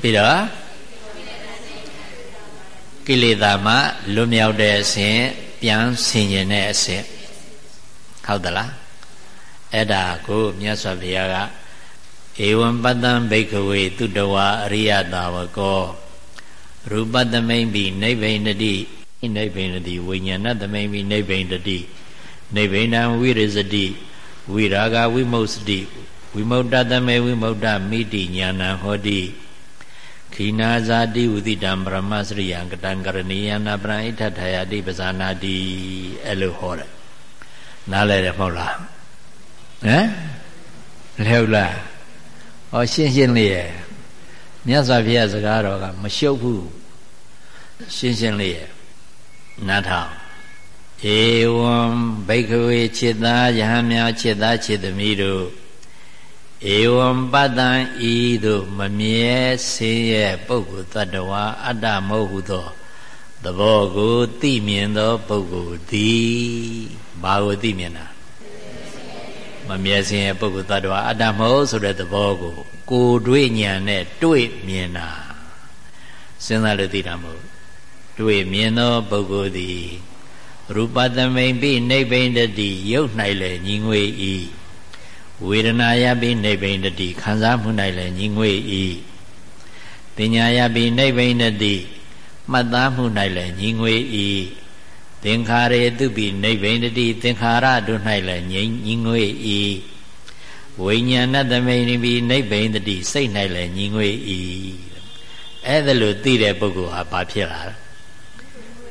ပြီးတော့ ကိလေသာမှလွတ်မြောက်တဲ့အစဉ်ပြန်ဆင်ញင်တဲ့အစဉ်ဟုတ်သလားအဲ့ဒါကိုမြတ်စွာဘုရားကဧဝံပတ္တံဘိကဝေသူတဝါအရိယတာဝကောရူပတမိန်ပိနိဗ္ဗိန္တိနိဗ္ဗိန္တိဝိညာဏသမိန်ပိနိဗ္ဗိန္တိနိဗ္ဗိန္ဒံဝိရဇတိဝိရာဂဝိမု sti ဝိမု tta သမေဝိမု tta မိတိညာဏဟောတိ ခိနာဇာတိဝတိတံပရမစရိယံကတံကရဏီယနာပရဣထထာယတိပဇာနာတိအဲ့လိုဟောတယ်နားလဲတယ်မဟုတ်လားဟမ်လဲဟုတ်လားဟောရှင်းရှင်းလေးရဲ့မြတ်စွာဘုရားစကားတော်ကမရှုပ်ဘူးရှင်းရှင်းလေးရဲ့နားထောင်ဧဝံဘိကဝေจิตသားယဟများจิตသားจิตသမီးတို့ ဧဝံပတ္တံဤသို့မမြဲဆင်းရဲပုဂ္ဂိုလ်တ attva အတ္တမဟုတ်ဟုသောသဘောကိုသိမြင်သောပုဂ္ဂိုလ်သည်ဘာကိုသိမြင်တာမမြဲဆင်းရဲပုဂ္ဂိုလ်တ attva အတ္တမဟုတ်ဆိုတဲ့သဘောကို ကိုယ်တွေ့ဉာဏ်နဲ့တွေ့မြင်တာစဉ်းစားလို့သိတာမဟုတ်တွေ့မြင်သောပုဂ္ဂိုလ်သည်ရူပသမိန်ပိနိဗ္ဗိန္တိရုပ်၌လည်းညီငွေ၏ ဝေဒနာယပိနိဗ္ဗိန္တိခံစားမှု၌လည်းညီငွေ၏တင်ညာယပိနိဗ္ဗိန္တိမှတ်သားမှု၌လည်းညီငွေ၏သင်္ခါရေသူပိနိဗ္ဗိန္တိသင်္ခါရတို့၌လည်းညီငွေ၏ဝိညာဏသမိန်ပိနိဗ္ဗိန္တိစိတ်၌လည်းညီငွေ၏အဲ့ဒါလို့သိတဲ့ပုဂ္ဂိုလ်ဟာဘာဖြစ်လာလဲ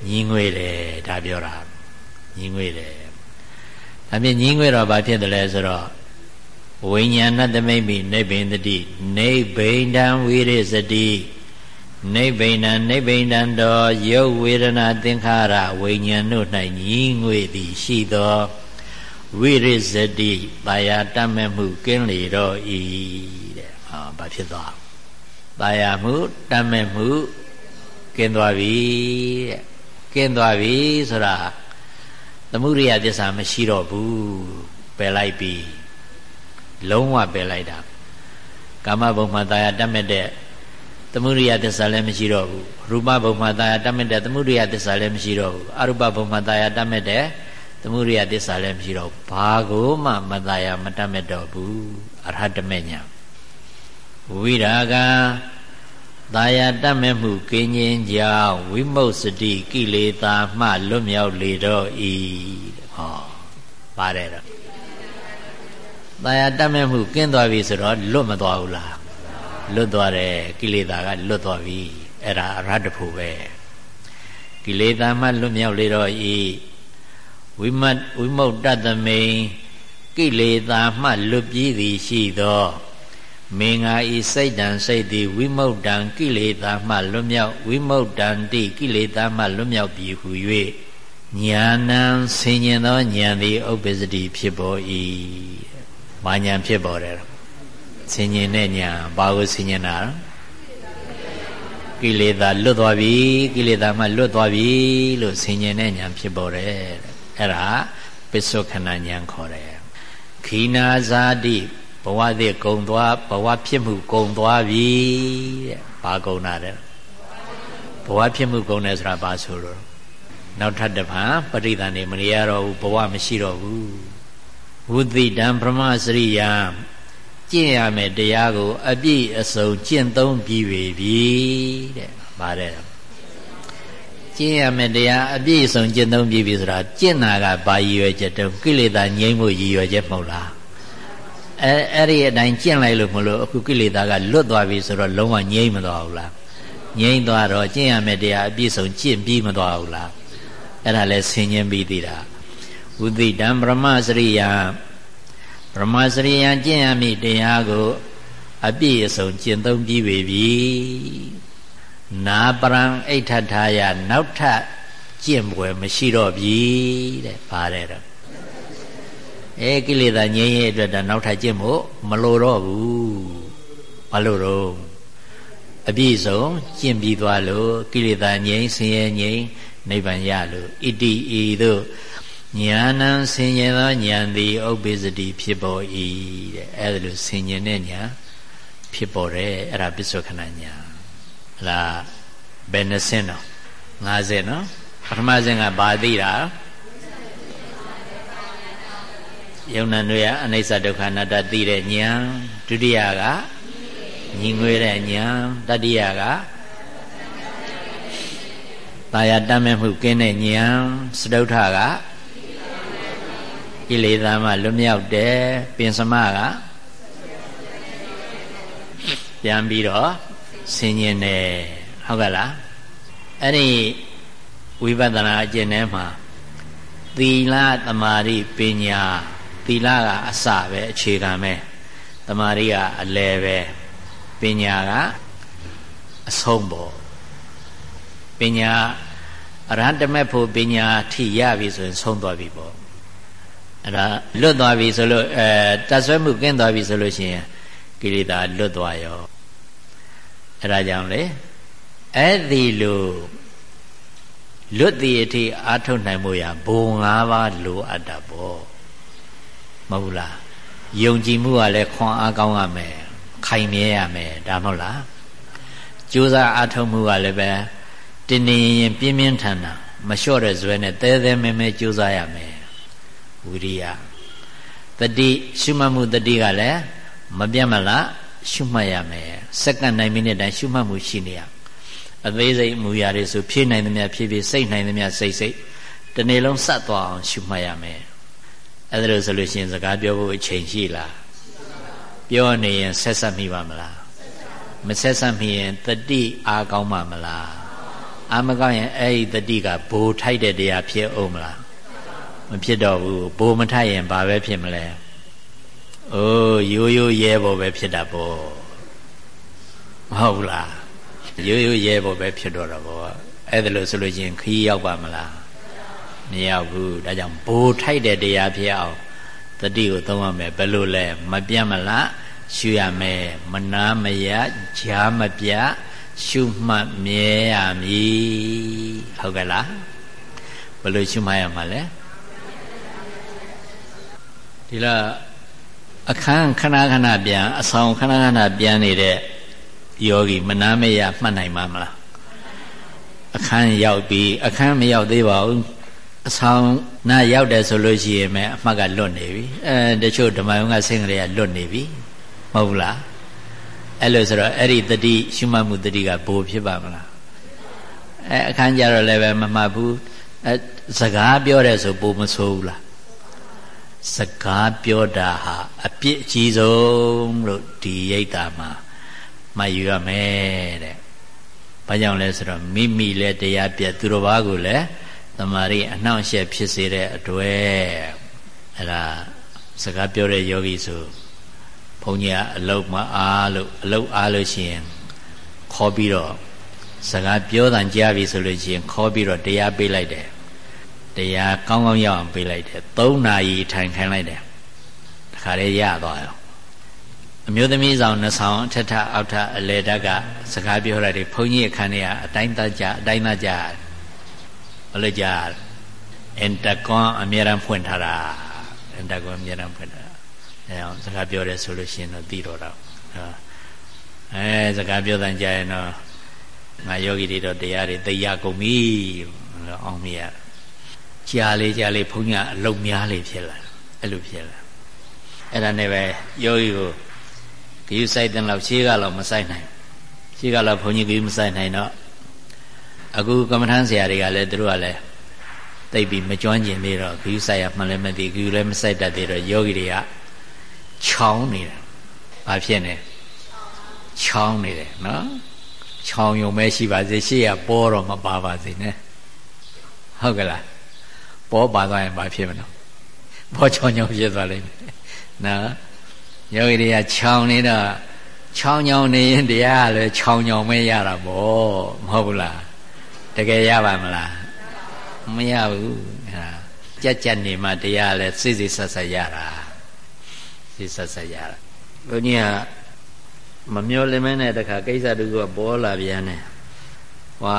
ညီငွေတယ်ဒါပြောတာညီငွေတယ်ဒါဖြင့်ညီငွေတော့ဘာဖြစ်တယ်လဲဆိုတော့ ဝိညာဏတမိတ်မိနိဗ္ဗိန္တိနိဗ္ဗိန္ဒံဝိရိစတိနိဗ္ဗိန္ဒံနိဗ္ဗိန္ဒံတော်ယုတ်ဝေဒနာသင်္ခါရဝိညာဉ်တို့၌ညီငွေသည်ရှိသောဝိရိစတိတာယာတတ်မဲ့မှုကင်းလေတော့ဤတဲ့ဟောဘာဖြစ်သွားတာယာမှုတတ်မဲ့မှုကင်းသွားပြီတဲ့ကင်းသွားပြီဆိုတာသမုဒိယသစ္စာမရှိတော့ဘူးပယ်လိုက်ပြီ လုံးဝပယ်လိုက်တာကာမဘုံမှာတာယာတတ်မဲ့တဲ့သမုဒိယသစ္စာလည်းမရှိတော့ဘူးရူပဘုံမှာတာယာတတ်မဲ့တဲ့သမုဒိယသစ္စာလည်းမရှိတော့ဘူးအရူပဘုံမှာတာယာတတ်မဲ့တဲ့သမုဒိယသစ္စာလည်းမရှိတော့ဘာကိုမှမတာယာမတတ်မဲ့တော့ဘူးအရဟတမေညာဝိရာဂတာယာတတ်မဲ့မှုကင်းခြင်းကြောင့်ဝိမု स्त တိကိလေသာမှလွတ်မြောက်လေတော့ဤဟောပါတယ်တော့ တာယာတတ်မဲ့မှုကင်းသွားပြီဆိုတော့လွတ်မသွားဘူးလားလွတ်သွားတယ်ကိလေသာကလွတ်သွားပြီအဲ့ဒါအရဟတဖို့ပဲကိလေသာမှလွတ်မြောက်လေတော့ဤဝိမတ်ဝိမုတ်တတမိန်ကိလေသာမှလွတ်ပြီးသည်ရှိသောမင်္ဂာဤစိတ်တံစိတ်သည်ဝိမု dd ံကိလေသာမှလွတ်မြောက်ဝိမု dd ံတိကိလေသာမှလွတ်မြောက်ပြီဟု၍ညာဏံဆင်ញင်သောဉာဏ်သည်ဥပ္ပစ္စတိဖြစ်ပေါ်၏ ဘာဉာဏ်ဖြစ်ပေါ်တယ်ဆင်ញင်တဲ့ဉာဏ်ဘာကိုဆင်ញင်တာကိလေသာလွတ်သွားပြီကိလေသာမှလွတ်သွားပြီလို့ဆင်ញင်တဲ့ဉာဏ်ဖြစ်ပေါ်တယ်အဲ့ဒါပစ္စုခဏဉာဏ်ခေါ်တယ်ခိနာဇာတိဘဝသစ်ကုံသွားဘဝဖြစ်မှုကုံသွားပြီတဲ့ဘာကုံတာတဲ့ဘဝဖြစ်မှုကုံတယ်ဆိုတာဘာဆိုလို့နောက်ထပ်တစ်ဖန်ပရိသန်နေမနေရတော့ဘူးဘဝမရှိတော့ဘူး ဝုသိတံဗြဟ္မစရိယကျင့်ရမယ်တရားကို အပြည့်အစုံကျင့်သုံးပြီးပြီတဲ့ဗါတဲ့ကျင့်ရမယ်တရားအပြည့်အစုံကျင့်သုံးပြီးပြီဆိုတာကျင့်တာကဘာရည်ရွယ်ချက်တုံးကိလေသာငြိမ်းမှုရည်ရွယ်ချက်မဟုတ်လားအဲအဲ့ဒီအတိုင်းကျင့်လိုက်လို့မလို့အခုကိလေသာကလွတ်သွားပြီဆိုတော့လုံးဝငြိမ့်မသွားဘူးလားငြိမ့်သွားတော့ကျင့်ရမယ့်တရားအပြည့်စုံကျင့်ပြီးမသွားဘူးလားအဲ့ဒါလဲဆင်ញင်ပြီးသေးတာ ဝုသိတံဗြဟ္မစရိယဗြဟ္မစရိယကျင့်ရမည့်တရားကို အပြည့်အစုံကျင့်သုံးပြီးပြီနာပရံအိဋ္ဌထာယနောက်ထပ်ကျင့်ပွဲမရှိတော့ပြီတဲ့ပါတယ်တော့အဲကိလေသာငြိမ်းရဲ့အတွက်ဒါနောက်ထပ်ကျင့်ဖို့မလိုတော့ဘူးဘာလို့တော့အအပြည့်စုံကျင့်ပြီးသွားလို့ကိလေသာငြိမ်းဆင်းရဲငြိမ်းနိဗ္ဗာန်ရလို့ဣတိဤသို့ ညာဏံဆင်ញင်သောဉာဏ်သည်ဥပ္ပစ္စတိဖြစ်ပေါ်၏တဲ့အဲ့ဒါလို့ဆင်ញင်တဲ့ဉာဏ်ဖြစ်ပေါ်တယ်အဲ့ဒါပစ္စုခဏဉာဏ်လားဘယ်နှစင်းတော့50နော်ပထမစင်းကဘာသိတာယုံနာတွေကအနိစ္စဒုက္ခအနတ္တသိတဲ့ဉာဏ်ဒုတိယကညီငွေတဲ့ဉာဏ်တတိယကတာယာတတ်မဲ့မှုကင်းတဲ့ဉာဏ်စတုထက ကိလေသာမှလွတ်မြောက်တယ်ပင်စမကပြန်ပြီးတော့ဆင်ញင်တယ်ဟုတ်ကဲ့လားအဲ့ဒီဝိပဿနာအကျင့်ထဲမှာသီလသမာဓိပညာသီလကအစပဲအခြေခံပဲသမာဓိကအလယ်ပဲပညာကအဆုံးပေါ့ပညာအရဟတမေဖို့ပညာထိရပြီဆိုရင်ဆုံးသွားပြီပေါ့ အဲ့ဒါလွတ်သွားပြီဆိုလို့အဲတတ်ဆွဲမှုကင်းသွားပြီဆိုလို့ရှိရင်ကိလေသာလွတ်သွားရောအဲ့ဒါကြောင့်လေအဲ့ဒီလိုလွတ်တည်အထိအာထုတ်နိုင်မှုရဘုံ၅ပါးလိုအပ်တာပေါ့မဟုတ်လားယုံကြည်မှုကလည်းခွန်အားကောင်းရမယ်ခိုင်မြဲရမယ်ဒါမဟုတ်လားကြိုးစားအားထုတ်မှုကလည်းပဲတင်းတင်းရင်ပြင်းပြင်းထန်ထန်မလျှော့တဲ့ဇွဲနဲ့တဲတဲမဲမဲကြိုးစားရမယ် ဝိရိယတတိရှုမှတ်မှုတတိကလည်းမပြတ်မလားရှုမှတ်ရမယ်စက္ကန့်နိုင်မိနစ်တိုင်းရှုမှတ်မှုရှိနေရအသေးစိတ်မူရာတွေဆိုဖြည့်နိုင်သမျှဖြည့်ဖြည့်စိတ်နိုင်သမျှစိတ်စိတ်တနေ့လုံးစတ်သွားအောင်ရှုမှတ်ရမယ်အဲ့ဒါလို့ဆိုလို့ရှိရင်စကားပြောဖို့အချိန်ရှိလားပြောနေရင်ဆက်ဆက်မိပါမလားမဆက်ဆက်မိရင်တတိအားကောင်းပါမလားအာမကောင်းရင်အဲ့ဒီတတိကဘိုးထိုက်တဲ့တရားဖြစ်အောင်မလား မဖြစ်တော့ဘူးဘိုးမထိုက်ရင်ဘာပဲဖြစ်မလဲအိုးရိုးရိုးရဲပေါ်ပဲဖြစ်တာပေါ့မဟုတ်လားရိုးရိုးရဲပေါ်ပဲဖြစ်တော့တာပေါ့အဲ့ဒါလို့ဆိုလို့ချင်းခီးရောက်ပါမလားမရောက်ဘူးဒါကြောင့်ဘိုးထိုက်တဲ့တရားဖြစ်အောင်တတိကိုသုံးရမယ်ဘယ်လိုလဲမပြတ်မလားရှုရမယ်မနာမရဂျာမပြတ်ရှုမှတ်မြဲရမည်ဟုတ်ကဲ့လားဘယ်လိုရှုမှတ်ရမှာလဲ ဒီလားအခန်းခဏခဏပြန်အဆောင်ခဏခဏပြန်နေတဲ့ယောဂီမနာမရမှတ်နိုင်မှာမလားအခန်းရောက်ပြီးအခန်းမရောက်သေးပါဘူးအဆောင်နာရောက်တယ်ဆိုလို့ရှိရင်အမှတ်ကလွတ်နေပြီအဲတချို့ဓမ္မယုံကဆင်းကလေးကလွတ်နေပြီမဟုတ်လားအဲ့လိုဆိုတော့အဲ့ဒီတတိရှုမှတ်မှုတတိကဘိုးဖြစ်ပါမလားအဲအခန်းကြတော့လည်းပဲမမှတ်ဘူးအဲစကားပြောတယ်ဆိုဘိုးမဆိုးဘူးလား စကားပြောတာဟာအပြစ်အကြီးဆုံးလို့ဒီရိတ်တာမှာမှတ်ယူရမယ်တဲ့။ဘာကြောင့်လဲဆိုတော့မိမိလည်းတရားပြသူတော်ဘာကိုလည်းတမာရီအနှောင့်အယှက်ဖြစ်စေတဲ့အတွက်အဲ့ဒါစကားပြောတဲ့ယောဂီဆိုဘုန်းကြီးကအလုတ်မအားလို့အလုတ်အားလို့ရှိရင်ခေါ်ပြီးတော့စကားပြောတန်ကြားပြီဆိုလို့ရှိရင်ခေါ်ပြီးတော့တရားပေးလိုက်တယ် တရားကောင်းကောင်းရအောင်ပေးလိုက်တယ်၃နာရီထိုင်ခိုင်းလိုက်တယ်တခါလေးရသွားရောအမျိုးသမီးဆောင်နှစ်ဆောင်အထက်ထအောက်ထအလေတက်ကစကားပြောရတယ်ဘုန်းကြီးအခန်းထဲကအတိုင်းသားကြအတိုင်းသားကြဘယ်လိုကြအင်တကွန်အမြဲတမ်းဖွင့်ထားတာအင်တကွန်အမြဲတမ်းဖွင့်ထားတာအဲအောင်စကားပြောတယ်ဆိုလို့ရှိရင်တော့သိတော့တော့အဲစကားပြောတဲ့ကြရင်တော့ငါယောဂီတွေတော့တရားတွေသိရကုန်ပြီအောင်မြတ် ကြာလေကြာလေဘုန်းကြီးအလုံများလေဖြစ်လာအဲ့လိုဖြစ်လာအဲ့ဒါနဲ့ပဲယောဂီကိုဂယုစိုက်တဲ့လောက်ရှေးကတော့မစိုက်နိုင်ရှေးကတော့ဘုန်းကြီးဂယုမစိုက်နိုင်တော့အခုကမ္မထမ်းဆရာတွေကလည်းတို့ကလည်းတိတ်ပြီးမကျွမ်းကျင်သေးတော့ဂယုစိုက်ရမှလည်းမသိဂယုလည်းမစိုက်တတ်သေးတော့ယောဂီတွေကချောင်းနေတာဘာဖြစ်နေချောင်းနေတယ်နော်ချောင်းယုံမဲရှိပါစေရှေ့ကပေါ်တော့မပါပါစေနဲ့ဟုတ်ကလား ပေါ်ပါသွားရင်ဘာဖြစ်မလို့ပေါ်ချောင်းချောင်းဖြစ်သွားလိမ့်မယ်နော်ယောဂီတွေကခြောင်နေတော့ချောင်းချောင်းနေရင်တရားကလည်းချောင်းချောင်းပဲရတာပေါ့မဟုတ်ဘူးလားတကယ်ရပါမလားမရဘူးအဲကြက်ကြက်နေမှတရားလည်းစိတ်စိတ်ဆက်ဆက်ရတာစိတ်ဆက်ဆက်ရတာဘုန်းကြီးကမမျောလင်းမဲနဲ့တခါကိစ္စတခုကပေါ်လာပြန်တယ်ဟွာ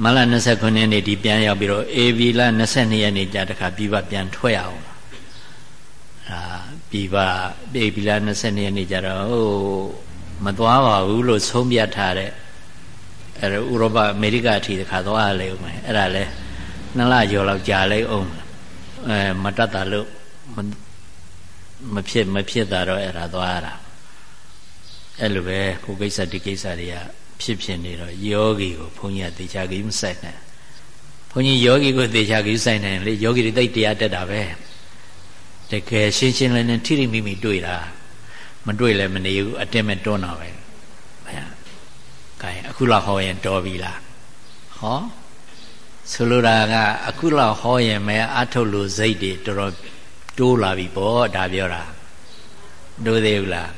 မလ29ရက်နေ့ဒီပြန်ရောက်ပြီးတော့အေဗီလ22ရက်နေ့ကြာတခါပြီးပါပြန်ထွက်အောင်အာပြီးပါအေဗီလ22ရက်နေ့ကြာတော့ဟိုမသွားပါဘူးလို့ဆုံးဖြတ်ထားတဲ့အဲဥရောပအမေရိကအထိတခါသွားရလေဦးမယ်အဲ့ဒါလဲနှစ်လကျော်လောက်ကြာလိုက်အောင်အဲမတတ်တာလို့မဖြစ်မဖြစ်တာတော့အဲ့ဒါသွားရတာအဲ့လိုပဲကိုကိစ္စဒီကိစ္စတွေကဖြစ်ဖြစ်နေတော့ယောဂီကိုဘုန်းကြီးကတေချာကြီးမဆိုင်နိုင်ဘုန်းကြီးယောဂီကိုတေချာကြီးဆိုင်နိုင်လေယောဂီတွေသိတရားတက်တာပဲတကယ်ရှင်းရှင်းလင်းလင်းထိထိမိမိတွေ့တာမတွေ့လည်းမနေဘူးအတက်မဲ့တွန်းတာပဲဘုရားကဲအခုလောက်ဟောရင်တော်ပြီလားဟောဆိုလိုတာကအခုလောက်ဟောရင်မဲအထုတ်လို့စိတ်တွေတော်တော်တိုးလာပြီပေါ့ဒါပြောတာတိုးသေးဘူးလား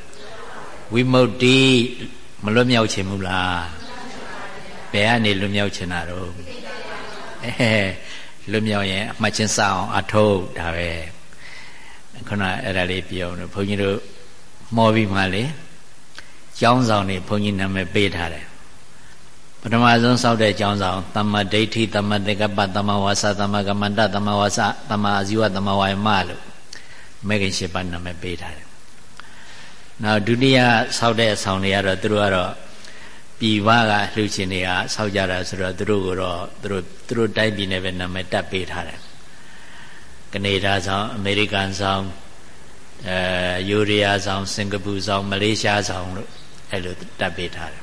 ဝိမု ക്തി မလွတ်မြောက်ချင်ဘူးလားဘယ်ကနေလွတ်မြောက်ချင်တာတော့အဲလွတ်မြောက်ရင်အမှတ်ချင်းစအောင်အထုတ်ဒါပဲခုနအဲ့ဒါလေးပြောလို့ဘုန်းကြီးတို့မောပြီးမှလေကျောင်းဆောင်နေဘုန်းကြီးနာမည်ပေးထားတယ်ပထမဆုံးစောက်တဲ့ကျောင်းဆောင်သမ္မာဒိဋ္ဌိသမ္မာသင်္ကပ္ပသမ္မာဝါစာသမ္မာကမ္မန္တသမ္မာဝါစာသမ္မာအာဇီဝသမ္မာဝါယမလို့မဲခင်၈ပါးနာမည်ပေးထားတယ် နောက်ဒုတိယဆောက်တဲ့အဆောင်တွေကတော့သူတို့ကတော့ပြည်ပကလှူရှင်တွေကဆောက်ကြတာဆိုတော့သူတို့ကတော့သူတို့သူတို့တိုင်းပြည်နဲ့ပဲနာမည်တက်ပေးထားတယ်ကနေဒါဆောင်အမေရိကန်ဆောင်အဲယူရီးယားဆောင်စင်ကာပူဆောင်မလေးရှားဆောင်လို့အဲ့လိုတက်ပေးထားတယ်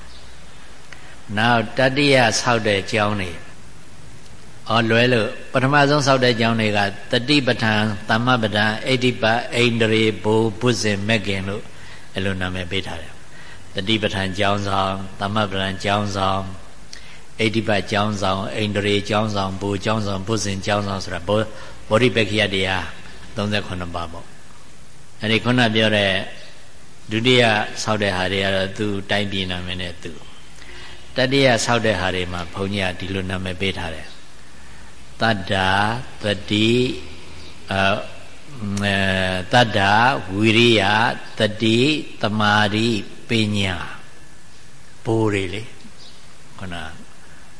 နောက်တတိယဆောက်တဲ့ကျောင်းတွေအော်လွဲလို့ပထမဆုံးဆောက်တဲ့ကျောင်းတွေကတတိပဋ္ဌာန်သမ္မပဋ္ဌာန်အိဋ္ဌိပအိန္ဒြေဘိုလ်ဘုဇင်မက်ကင်လို့ အဲ့လိုနာမည်ပေးထားတယ်တတိပဋ္ဌာန်ကျောင်းဆောင်သမ္မပဋ္ဌာန်ကျောင်းဆောင်အိဋ္ဌိပတ်ကျောင်းဆောင်အိန္ဒြေကျောင်းဆောင်ဘူကျောင်းဆောင်ဘုဇင်ကျောင်းဆောင်ဆိုတာဘောဓိပက္ခိယတရား38ပါပေါ့အဲ့ဒီခုနပြောတဲ့ဒုတိယဆောက်တဲ့ဟာတွေကတော့သူတိုင်းပြည်နာမည်နဲ့သူတတိယဆောက်တဲ့ဟာတွေမှာဘုန်းကြီးကဒီလိုနာမည်ပေးထားတယ်တတ္တာတတိအ တတ္တာဝိရိယတတိတမာရိပညာဘိုးတွေလေခုန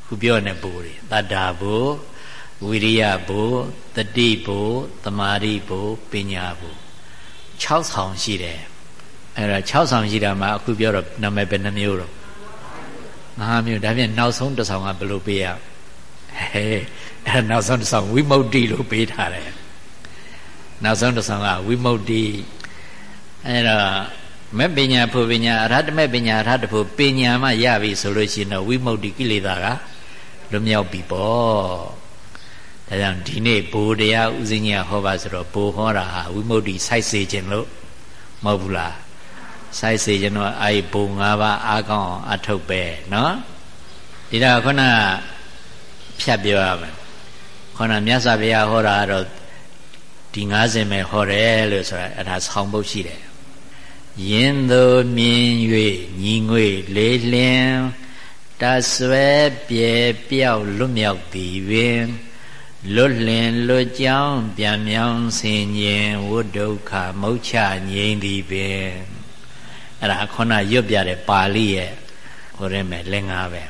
ခုပြောနေဘိုးတွေတတ္တာဘိုးဝိရိယဘိုးတတိဘိုးတမာရိဘိုးပညာဘိုး6ဆောင်ရှိတယ်အဲ့ဒါ6ဆောင်ရှိတာမှာအခုပြောတော့နာမည်ပဲနှမျိုးတော့ငါးမျိုးဒါပြန်နောက်ဆုံးတစ်ဆောင်ကဘယ်လိုပေးရဟဲအဲ့နောက်ဆုံးတစ်ဆောင်ဝိမု ക്തി လို့ပေးထားတယ် နောက်ဆုံးတစ်ဆောင်ကဝိမု ക്തി အဲ့တော့မဲ့ပညာဖို့ပညာအရဟတမဲ့ပညာအရဟတဖို့ပညာမှရပြီဆိုလို့ရှိရင်တော့ဝိမု ക്തി ကိလေသာကလွတ်မြောက်ပြီပေါ့ဒါကြောင့်ဒီနေ့ဘိုးတရားဥစဉ်ကြီးဟောပါဆိုတော့ဘိုးဟောတာဟာဝိမု ക്തി စိုက်စေခြင်းလို့မဟုတ်ဘူးလားစိုက်စေခြင်းတော့အဲ့ဘုံ၅ပါးအားကောင်းအောင်အထုတ်ပဲเนาะဒီတော့ခုနဖြတ်ပြောရမယ်ခုနမြတ်စွာဘုရားဟောတာကတော့ ဒီ90မဲ့ဟောတယ်လို့ဆိုတာအဲ့ဒါဆောင်းပုတ်ရှိတယ်ယင်းသို့မြင်၍ညီငွေလေးလင်းတဆွဲပြေပြောက်လွတ်မြောက်သည်ပင်လွတ်လင်လွတ်ကြောင်းပြန်မြောင်းဆင်ခြင်းဝိဒုက္ခမုတ်ချငြိမ့်သည်ပင်အဲ့ဒါခုနရွတ်ပြတဲ့ပါဠိရဲ့ဟိုရဲမဲ့လက်ငါပဲ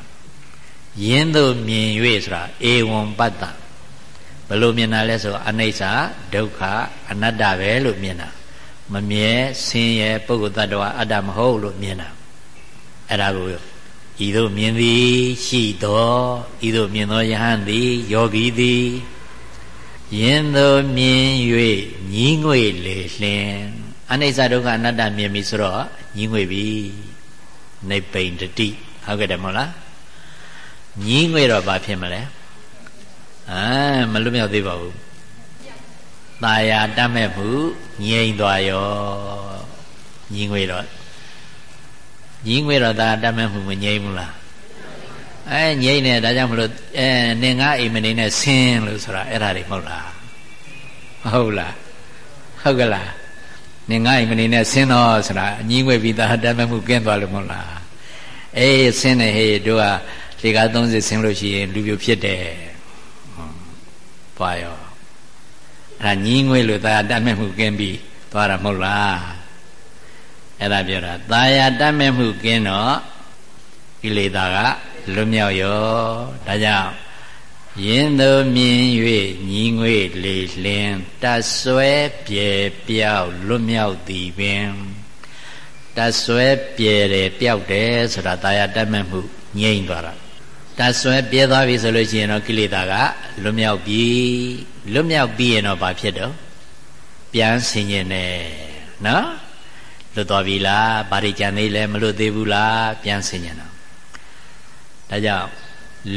ယင်းသို့မြင်၍ဆိုတာဧဝံပတ္တ ဘယ်လိုမြင်တာလဲဆိုအနိစ္စဒုက္ခအနတ္တပဲလို့မြင်တာမမြဲဆင်းရဲပုဂ္ဂိုလ်တ attva အတ္တမဟုတ်လို့မြင်တာအဲ့ဒါကိုဤသို့မြင်သည်ရှိတော်ဤသို့မြင်သောယဟန်သည်ယောဂီသည်ယင်းသို့မြင်၍ညီးငွေလေလင်အနိစ္စဒုက္ခအနတ္တမြင်ပြီဆိုတော့ညီးငွေပြီနိဗ္ဗိန်တတိဟုတ်ကဲ့တယ်မဟုတ်လားညီးငွေတော့ဘာဖြစ်မလဲ အာမလွတ်မြောက်သေးပါဘူးตาယာတတ်မဲ့မှုငြိမ်သွားရောညီငွေတော့ညီငွေတော့ตาတတ်မဲ့မှုမငြိမ်ဘူးလားအဲငြိမ်နေဒါကြောင့်မလို့အဲနင်ငါအိမ်မနေနဲ့ဆင်းလို့ဆိုတာအဲ့ဒါတွေမဟုတ်လားဟုတ်လားဟုတ်ကလားနင်ငါအိမ်မနေနဲ့ဆင်းတော့ဆိုတာညီငွေပြီးตาတတ်မဲ့မှုကင်းသွားလို့မဟုတ်လားအေးဆင်းနေဟေးတို့ကလေကား30ဆင်းလို့ရှိရင်လူပြိုဖြစ်တယ် သွားရောအဲ့ဒါညီးငွေလို့သာတတ်မဲ့မှုကင်းပြီးသွားတာမဟုတ်လားအဲ့ဒါပြောတာตาယာတတ်မဲ့မှုကင်းတော့ကိလေသာကလွတ်မြောက်ရောဒါကြောင့်ယင်းသို့မြင်၍ညီငွေလေလင်းတဆွဲပြေပြောက်လွတ်မြောက်သည်ပင်တဆွဲပြေတယ်ပျောက်တယ်ဆိုတာတာယာတတ်မဲ့မှုငြိမ့်သွားတာ တဆွဲပြေသွားပြီဆိုလို့ရှိရင်တော့ကိလေသာကလွတ်မြောက်ပြီလွတ်မြောက်ပြီးရင်တော့ဘာဖြစ်တော့ပြန်ဆင်ញင်တယ်နော်လွတ်သွားပြီလားဘာတွေကြံသေးလဲမလွတ်သေးဘူးလားပြန်ဆင်ញင်တော့ဒါကြောင့်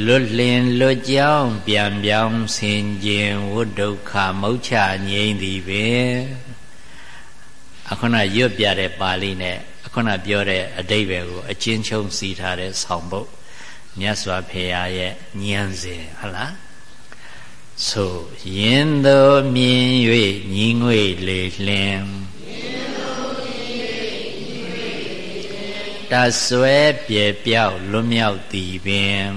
လွတ်လင်လွတ်ကြောင်းပြန်ပြောင်းဆင်ခြင်းဝိဒုက္ခမုတ်ချငြိမ့်သည်ပင်အခုနရွတ်ပြတဲ့ပါဠိနဲ့အခုနပြောတဲ့အတိတ်ပဲကိုအချင်းချုပ်စီထားတဲ့ဆောင်းပုတ် မြတ်စွာဘုရားရဲ့ဉာဏ်စဉ်ဟုတ်လားဆိုယင်းသောမြင်၍ညီငွေလေလင်တဆွဲပြေပြောက်လွမြောက်သည်ပင်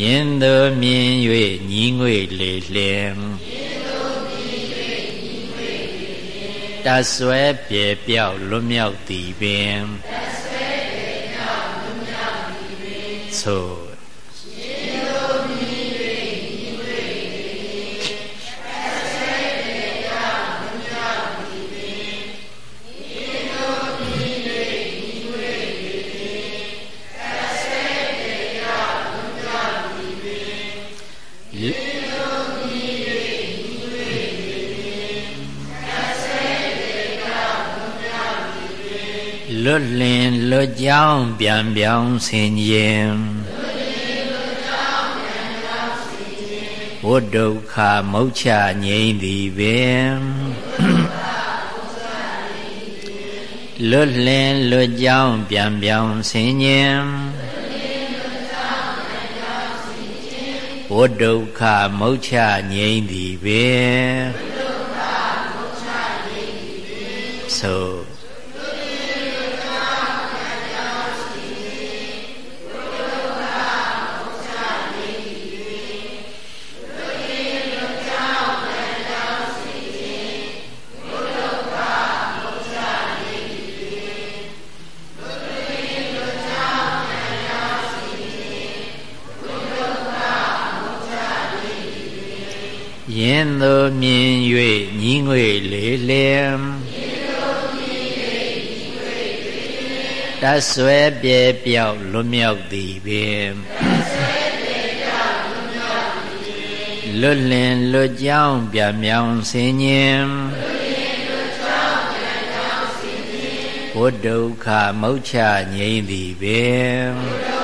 ယင်းသောမြင်၍ညီငွေလေလင်တဆွဲပြေပြောက်လွမြောက်သည်ပင် ဆို လွတ်လင်လွတ်ကြောင်းပြန်ပြောင်းဆင်ခြင်းဝိဒုက္ခမုတ်ချငြိမ့်သည်ပင်လွတ်လင်လွတ်ကြောင်းပြန်ပြောင်းဆင်ခြင်းဝိဒုက္ခမုတ်ချငြိမ့်သည်ပင် ဆွဲပြေပြောက်လွမြောက်သည်ပင်လွတ်လင်လွတ်ကြောင်းပြမြောင်ဆင်ញင်ဘုဒ္ဓုခမုတ်ချငြိမ့်သည်ပင်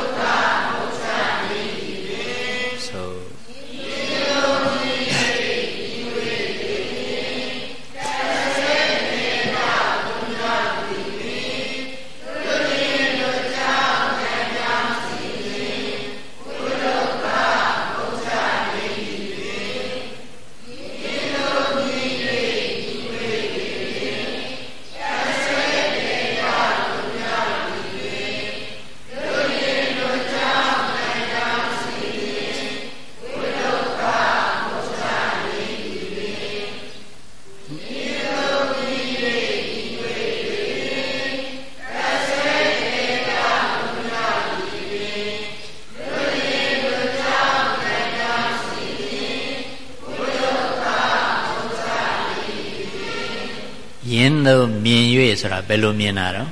ဆိုတာဘယ်လိုမြင်တာတော့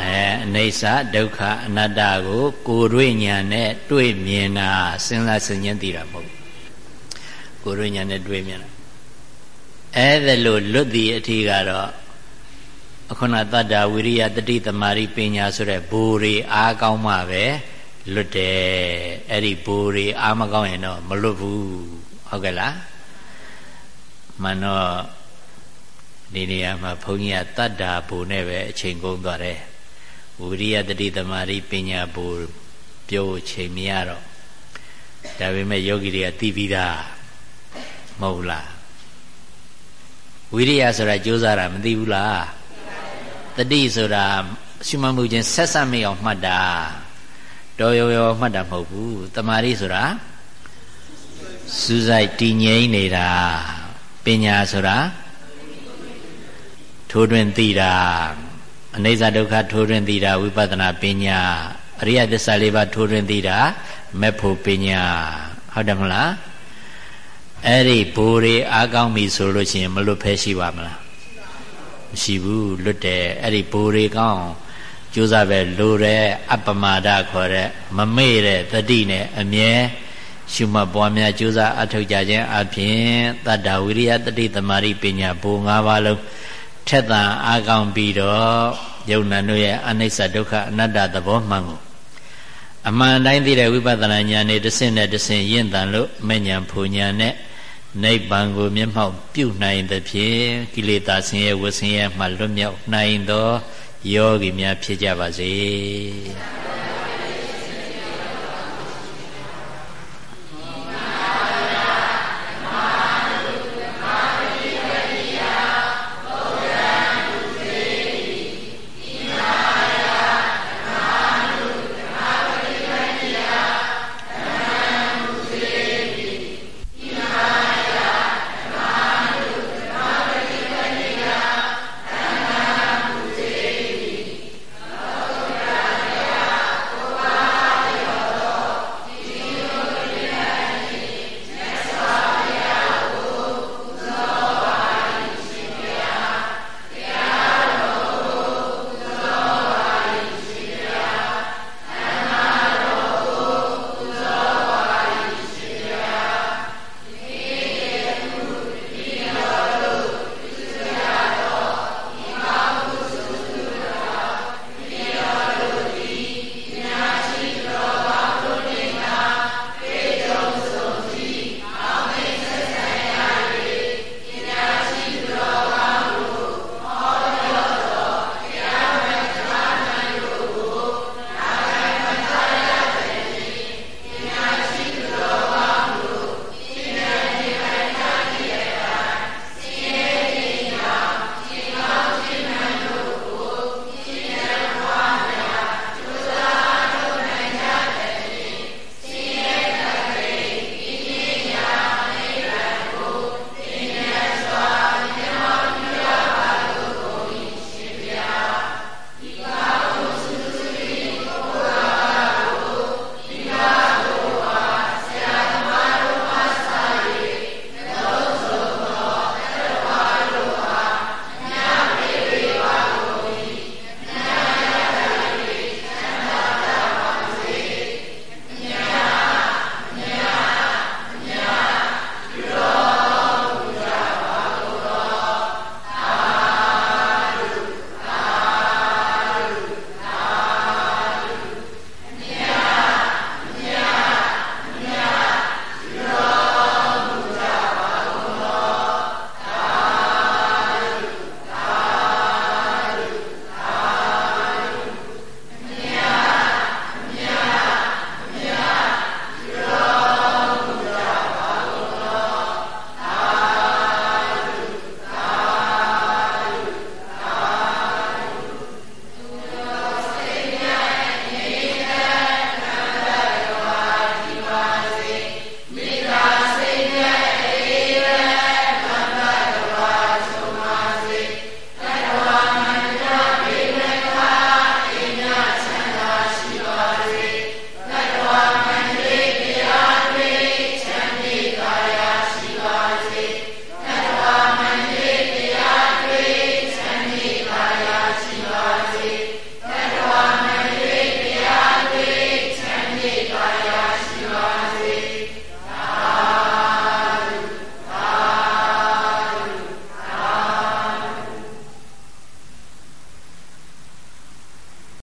အဲအိဋ္ဌဒုက္ခအနတ္တကို ကိုယ်တွေ့ညာနဲ့တွေ့မြင်တာစဉ်းစားစဉ်းကျင်သိတာမဟုတ်ကိုယ်တွေ့ညာနဲ့တွေ့မြင်တာအဲဒါလို့လွတ်သည်အထီးကတော့အခုနတတ္တဝိရိယတတိသမารိပညာဆိုတဲ့ဘူရီအားကောင်းမှပဲလွတ်တယ်အဲ့ဒီဘူရီအားမကောင်းရင်တော့မလွတ်ဘူးဟုတ်ကဲ့လားမှန်တော့ ဒီနေရာမှာဘုန်းကြီးကတတ္တာဘူနဲ့ပဲအချိန်ကုန်သွားတယ်ဝိရိယတတိသမารိပညာဘူပြောချိန်မရတော့ဒါပေမဲ့ယောဂီတွေကသိပြီးသားမဟုတ်လားဝိရိယဆိုတာကြိုးစားတာမသိဘူးလားတတိဆိုတာရှုမှတ်မှုချင်းဆက်ဆက်မိအောင်မှတ်တာတော်ရောရောမှတ်တာမဟုတ်ဘူးတမာရီဆိုတာစူးစိုက်တည်ငြိမ်နေတာပညာဆိုတာ ထိုးတွင်သိတာအနိစ္စဒုက္ခထိုးတွင်သိတာဝိပဿနာပညာအရိယသစ္စာလေးပါးထိုးတွင်သိတာမေဖို့ပညာဟုတ်တယ်မလားအဲ့ဒီဘိုးတွေအားကောင်းပြီဆိုလို့ရှိရင်မလွတ်ဖဲရှိပါမလားမရှိဘူးလွတ်တယ်အဲ့ဒီဘိုးတွေကောင်းကြိုးစားပဲလိုတဲ့အပမာဒခေါ်တဲ့မမေ့တဲ့တတိနဲ့အမြဲရှုမှတ်ပွားများကြိုးစားအထောက်ကြခြင်းအပြင်တတ္တဝိရိယတတိသမารိပညာဘိုး၅ပါးလုံး ထက်သန်အားကောင်းပြီးတော့ယုံနာတို့ရဲ့အနိစ္စဒုက္ခအနတ္တသဘောမှန်ကိုအမှန်တိုင်းသိတဲ့ဝိပဿနာဉာဏ်နဲ့တစ်ဆင့်နဲ့တစ်ဆင့်ရင့်တန်လို့မဉဏ်ဖူဉဏ်နဲ့နိဗ္ဗာန်ကိုမျက်မှောက်ပြုနိုင်သဖြင့်ကိလေသာဆင်းရဲဝဆင်းရဲမှလွတ်မြောက်နိုင်သောယောဂီများဖြစ်ကြပါစေ။